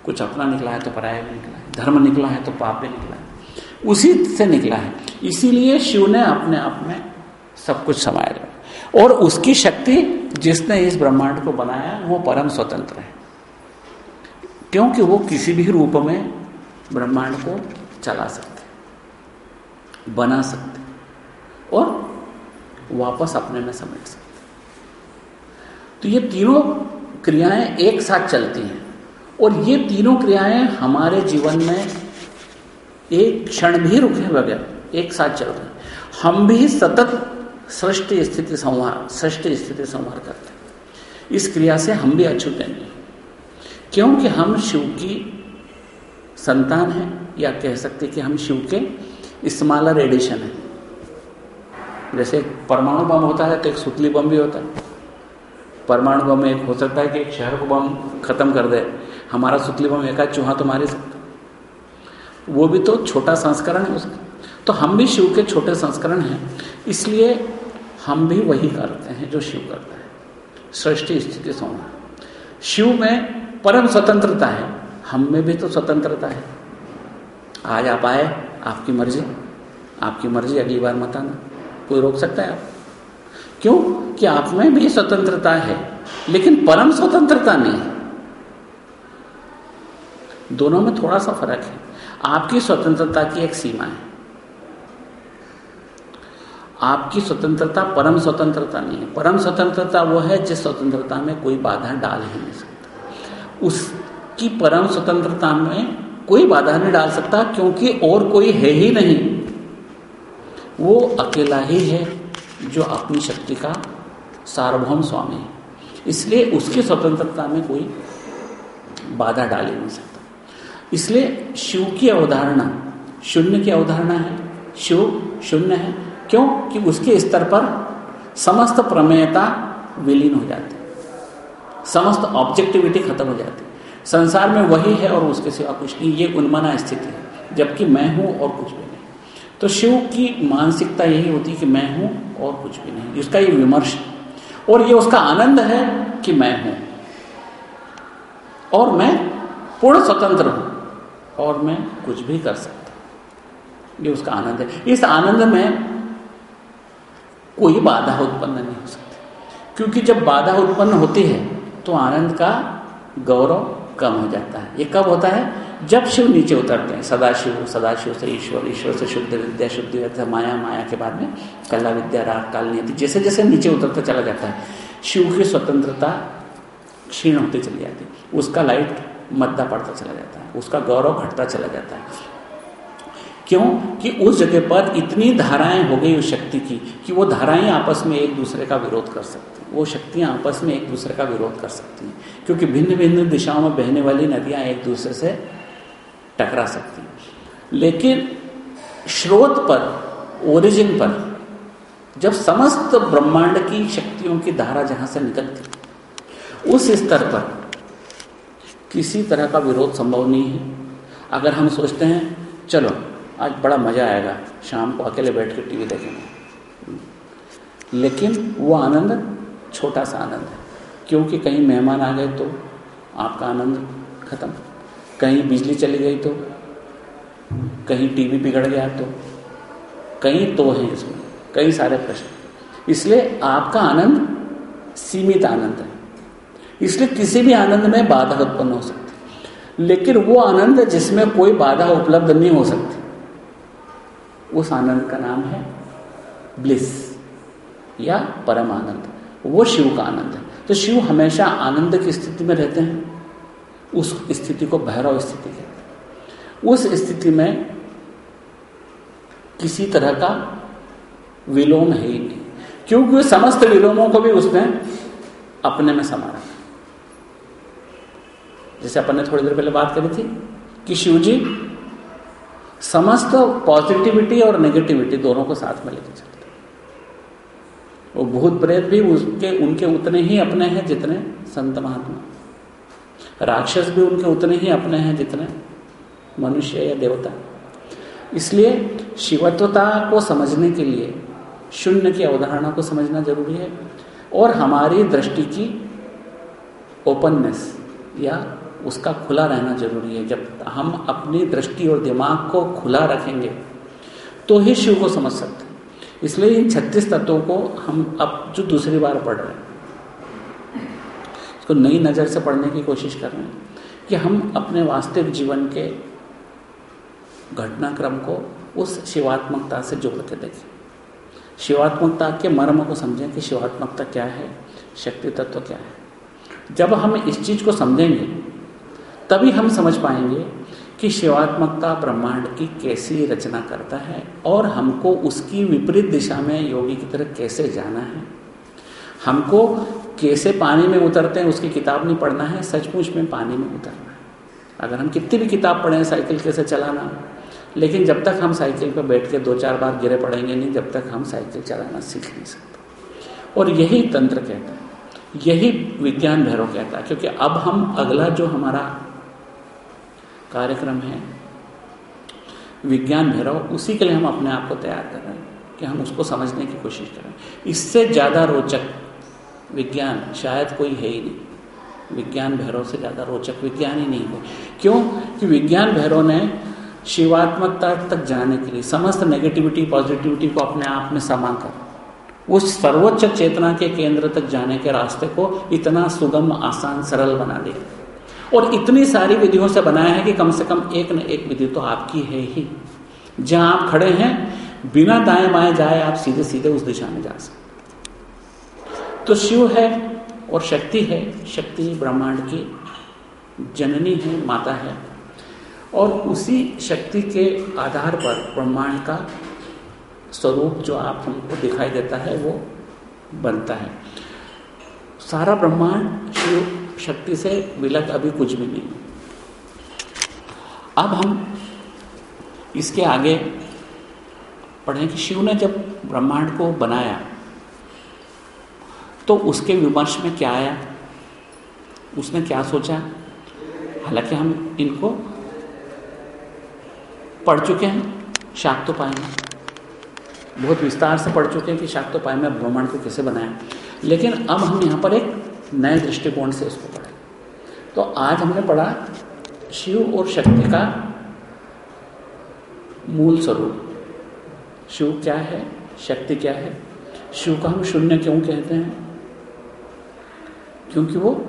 कुछ अपना निकला है तो पराया भी निकला है। धर्म निकला है तो पाप भी निकला है। उसी से निकला है। इसीलिए शिव ने अपने आप में सब कुछ समाया और उसकी शक्ति जिसने इस ब्रह्मांड को बनाया, वो परम स्वतंत्र है। क्योंकि वो किसी भी रूप में ब्रह्मांड को चला सकते बना सकते और वापस अपने में समेट सकते तो ये तीनों क्रियाएँ एक साथ चलती हैं और ये तीनों क्रियाएँ हमारे जीवन में एक क्षण भी रुके बगैर, एक साथ चल रहे हम भी सतत सृष्टि स्थिति संहार, सृष्टि स्थिति संहार करते हैं। इस क्रिया से हम भी अछूते नहीं क्योंकि हम शिव की संतान हैं, या कह सकते कि हम शिव के स्मॉलर एडिशन है। जैसे एक परमाणु बम होता है तो एक सुतली बम भी होता है। परमाणु बम एक हो सकता है कि एक शहर को बम खत्म कर दे। हमारा सुतली बम एक चूहा तो ही सकता वो भी तो छोटा संस्करण है उसका। तो हम भी शिव के छोटे संस्करण हैं, इसलिए हम भी वही करते हैं जो शिव करता है। सृष्टि स्थिति सोना। शिव में परम स्वतंत्रता है, हम में भी तो स्वतंत्रता है। आज आप आए, आपकी मर्ज़ी आपकी मर्ज़ी, अगली बार मत आना, कोई रोक सकता है आप? क्यों? कि आप में भी स्वतंत्रता है, लेकिन परम स्वतंत्रता नहीं है। दोनों में थोड़ा सा फ़र्क है। आपकी स्वतंत्रता की एक सीमा है। आपकी स्वतंत्रता परम स्वतंत्रता नहीं है। परम स्वतंत्रता वो है जिस स्वतंत्रता में कोई बाधा डाल ही नहीं सकता। उसकी परम स्वतंत्रता में कोई बाधा नहीं डाल सकता क्योंकि और कोई है ही नहीं। वो अकेला ही है जो अपनी शक्ति का सार्वभौम स्वामी है। इसलिए उसकी स्वतंत्रता में कोई बाधा डाल ही नहीं सकता। इसलिए शिव की अवधारणा, शून्य की अवधारणा है। शिव शून्य है। क्यों? कि उसके स्तर पर समस्त प्रमेयता विलीन हो जाती समस्त ऑब्जेक्टिविटी खत्म हो जाती संसार में वही है और उसके सिवा कुछ नहीं। ये उन्मना स्थिति है, जबकि मैं हूँ और कुछ भी नहीं। तो शिव की मानसिकता यही होती कि मैं हूँ और कुछ भी नहीं। इसका ये विमर्श और ये उसका आनंद है कि मैं हूँ। और मैं पूर्ण स्वतंत्र हूँ। और मैं कुछ भी कर सकता। ये उसका आनंद है। इस आनंद में कोई बाधा उत्पन्न नहीं हो सकती। क्योंकि जब बाधा उत्पन्न होती है तो आनंद का गौरव कम हो जाता है। ये कब होता है? जब शिव नीचे उतरते हैं। सदाशिव सदाशिव से ईश्वर ईश्वर से शुद्ध विद्या शुद्ध विद्या, माया माया के बाद में कला, विद्या, राग, काल नीति जैसे जैसे नीचे उतरता चला जाता है, शिव की स्वतंत्रता क्षीण होती चली जाती उसका लाइट मद्दा पड़ता चला जाता उसका गौरव घटता चला जाता है। क्यों? कि उस जगह पर इतनी धाराएँ हो गई उस शक्ति की कि वो धाराएँ आपस में एक दूसरे का विरोध कर सकती हैं। वो शक्तियाँ आपस में एक दूसरे का विरोध कर सकती हैं। क्योंकि भिन्न भिन्न दिशाओं में बहने वाली नदियाँ एक दूसरे से टकरा सकती हैं। लेकिन स्रोत पर ओरिजिन पर, जब समस्त ब्रह्मांड की शक्तियों की धारा जहाँ से निकलती उस स्तर पर किसी तरह का विरोध संभव नहीं है। अगर हम सोचते हैं, चलो, आज बड़ा मज़ा आएगा, शाम को अकेले बैठ कर टीवी देखेंगे। लेकिन वो आनंद छोटा सा आनंद है, क्योंकि कहीं मेहमान आ गए तो आपका आनंद खत्म। कहीं बिजली चली गई तो कहीं टीवी बिगड़ गया तो कहीं तो है इसमें कई सारे प्रश्न। इसलिए आपका आनंद सीमित आनंद है। इसलिए किसी भी आनंद में बाधा उत्पन्न हो सकती लेकिन वो आनंद जिसमें कोई बाधा उपलब्ध नहीं हो सकती, उस आनंद का नाम है ब्लिस या परम आनंद। वो शिव का आनंद है। तो शिव हमेशा आनंद की स्थिति में रहते हैं, उस स्थिति को भैरव स्थिति कहते हैं। उस स्थिति में किसी तरह का विलोम है ही नहीं। क्योंकि समस्त विलोमों को भी उसने अपने में समा रखा। जैसे अपन ने थोड़ी देर पहले बात करी थी कि शिव जी समस्त पॉजिटिविटी और नेगेटिविटी दोनों को साथ में लेके चलते वो भूत प्रेत भी उसके, उनके उतने ही अपने हैं जितने संत महात्मा। राक्षस भी उनके उतने ही अपने हैं जितने मनुष्य या देवता। इसलिए शिवत्वता को समझने के लिए, शून्य की अवधारणा को समझना ज़रूरी है और हमारी दृष्टि की ओपननेस या उसका खुला रहना ज़रूरी है। जब हम अपनी दृष्टि और दिमाग को खुला रखेंगे तो ही शिव को समझ सकते हैं। इसलिए इन छत्तीस तत्वों को हम अब जो दूसरी बार पढ़ रहे हैं को नई नज़र से पढ़ने की कोशिश कर रहे हैं कि हम अपने वास्तविक जीवन के घटनाक्रम को उस शिवात्मकता से जोड़ के देखें। शिवात्मकता के मर्म को समझें कि शिवात्मकता क्या है, शक्ति तत्व क्या है। जब हम इस चीज़ को समझेंगे तभी हम समझ पाएँगे कि शिवात्मकता ब्रह्मांड की कैसी रचना करता है और हमको उसकी विपरीत दिशा में योगी की तरह कैसे जाना है। हमको कैसे पानी में उतरते हैं, उसकी किताब नहीं पढ़ना है, सचमुच में पानी में उतरना है। अगर हम कितनी भी किताब पढ़ें, साइकिल कैसे चलाना लेकिन जब तक हम साइकिल पर बैठ के दो चार बार गिरे पड़ेंगे नहीं, जब तक हम साइकिल चलाना सीख नहीं सकते। और यही तंत्र कहता है, यही विज्ञान भैरव कहता है, क्योंकि अब हम अगला जो हमारा कार्यक्रम है। विज्ञान भैरव, उसी के लिए हम अपने आप को तैयार कर रहे हैं कि हम उसको समझने की कोशिश करें इससे ज़्यादा रोचक विज्ञान शायद कोई है ही नहीं। विज्ञान भैरव से ज़्यादा रोचक विज्ञान ही नहीं है। क्यों? कि विज्ञान भैरव ने शिवात्मकता तक जाने के लिए समस्त नेगेटिविटी पॉजिटिविटी को अपने आप में समा कर उस सर्वोच्च चेतना के केंद्र तक जाने के रास्ते को इतना सुगम, आसान, सरल बना दिया। और इतनी सारी विधियों से बनाया है कि कम से कम एक न एक विधि तो आपकी है ही। जहाँ आप खड़े हैं, बिना दाएँ बाएँ जाए आप सीधे सीधे उस दिशा में जा सकते तो शिव है और शक्ति है। शक्ति ब्रह्मांड की जननी है, माता है। और उसी शक्ति के आधार पर ब्रह्मांड का स्वरूप जो आप हमको दिखाई देता है, वो बनता है। सारा ब्रह्मांड शिव शक्ति से विलक अभी कुछ भी नहीं। अब हम इसके आगे पढ़ें कि शिव ने जब ब्रह्मांड को बनाया तो उसके विमर्श में क्या आया? उसने क्या सोचा? हालाँकि हम इनको पढ़ चुके हैं शाक्तोपाय में बहुत विस्तार से पढ़ चुके हैं कि शाक्तोपाय में ब्रह्मांड को कैसे बनाया। लेकिन अब हम यहाँ पर एक नए दृष्टिकोण से उसको पढ़ें। तो आज हमने पढ़ा शिव और शक्ति का मूल स्वरूप। शिव क्या है? शक्ति क्या है? शिव का हम शून्य क्यों कहते हैं? क्योंकि वो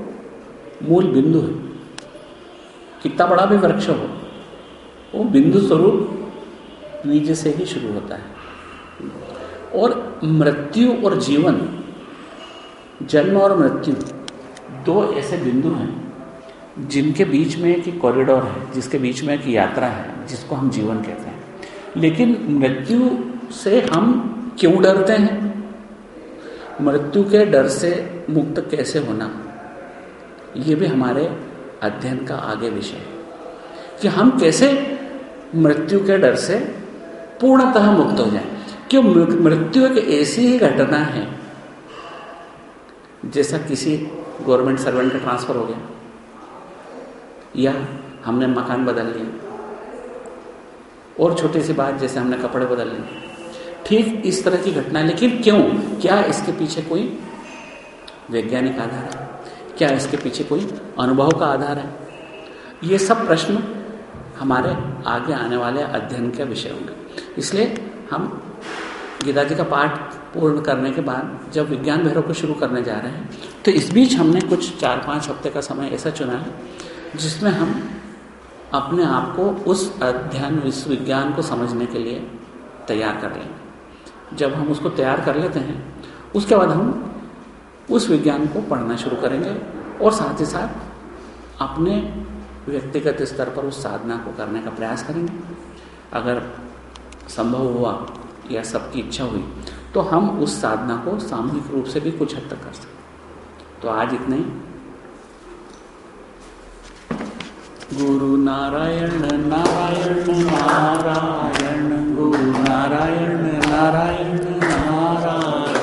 मूल बिंदु है। कितना बड़ा भी वृक्ष हो, वो बिंदु स्वरूप बीज से ही शुरू होता है। और मृत्यु और जीवन जन्म और मृत्यु। दो ऐसे बिंदु हैं, जिनके बीच में एक कॉरिडोर है, जिसके बीच में एक यात्रा है, जिसको हम जीवन कहते हैं। लेकिन मृत्यु से हम क्यों डरते हैं? मृत्यु के डर से मुक्त कैसे होना? ये भी हमारे अध्ययन का आगे विषय है। कि हम कैसे मृत्यु के डर से पूर्णतः मुक्त हो जाए। क्यों मृत्यु एक ऐसी ही घटना है जैसा किसी गवर्नमेंट सर्वेंट का ट्रांसफ़र हो गया। या हमने मकान बदल लिया और छोटी सी बात, जैसे हमने कपड़े बदल लिए। ठीक इस तरह की घटना, लेकिन क्यों? क्या इसके पीछे कोई वैज्ञानिक आधार है? क्या इसके पीछे कोई अनुभव का आधार है? ये सब प्रश्न हमारे आगे आने वाले अध्ययन के विषय होंगे। इसलिए हम गीता जी का पाठ पूर्ण करने के बाद जब विज्ञान भैरव को शुरू करने जा रहे हैं तो इस बीच हमने कुछ चार पाँच हफ़्ते का समय ऐसा चुना है, जिसमें हम अपने आप को उस अध्ययन इस विज्ञान को समझने के लिए तैयार कर लेंगे जब हम उसको तैयार कर लेते हैं, उसके बाद हम उस विज्ञान को पढ़ना शुरू करेंगे और साथ ही साथ अपने व्यक्तिगत स्तर पर उस साधना को करने का प्रयास करेंगे। अगर संभव हुआ या सबकी इच्छा हुई तो हम उस साधना को सामूहिक रूप से भी कुछ हद तक कर सकते तो आज इतने गुरु नारायण नारायण नारायण। गुरु नारायण नारायण नारायण।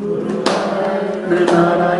गुरु नारायण नारायण।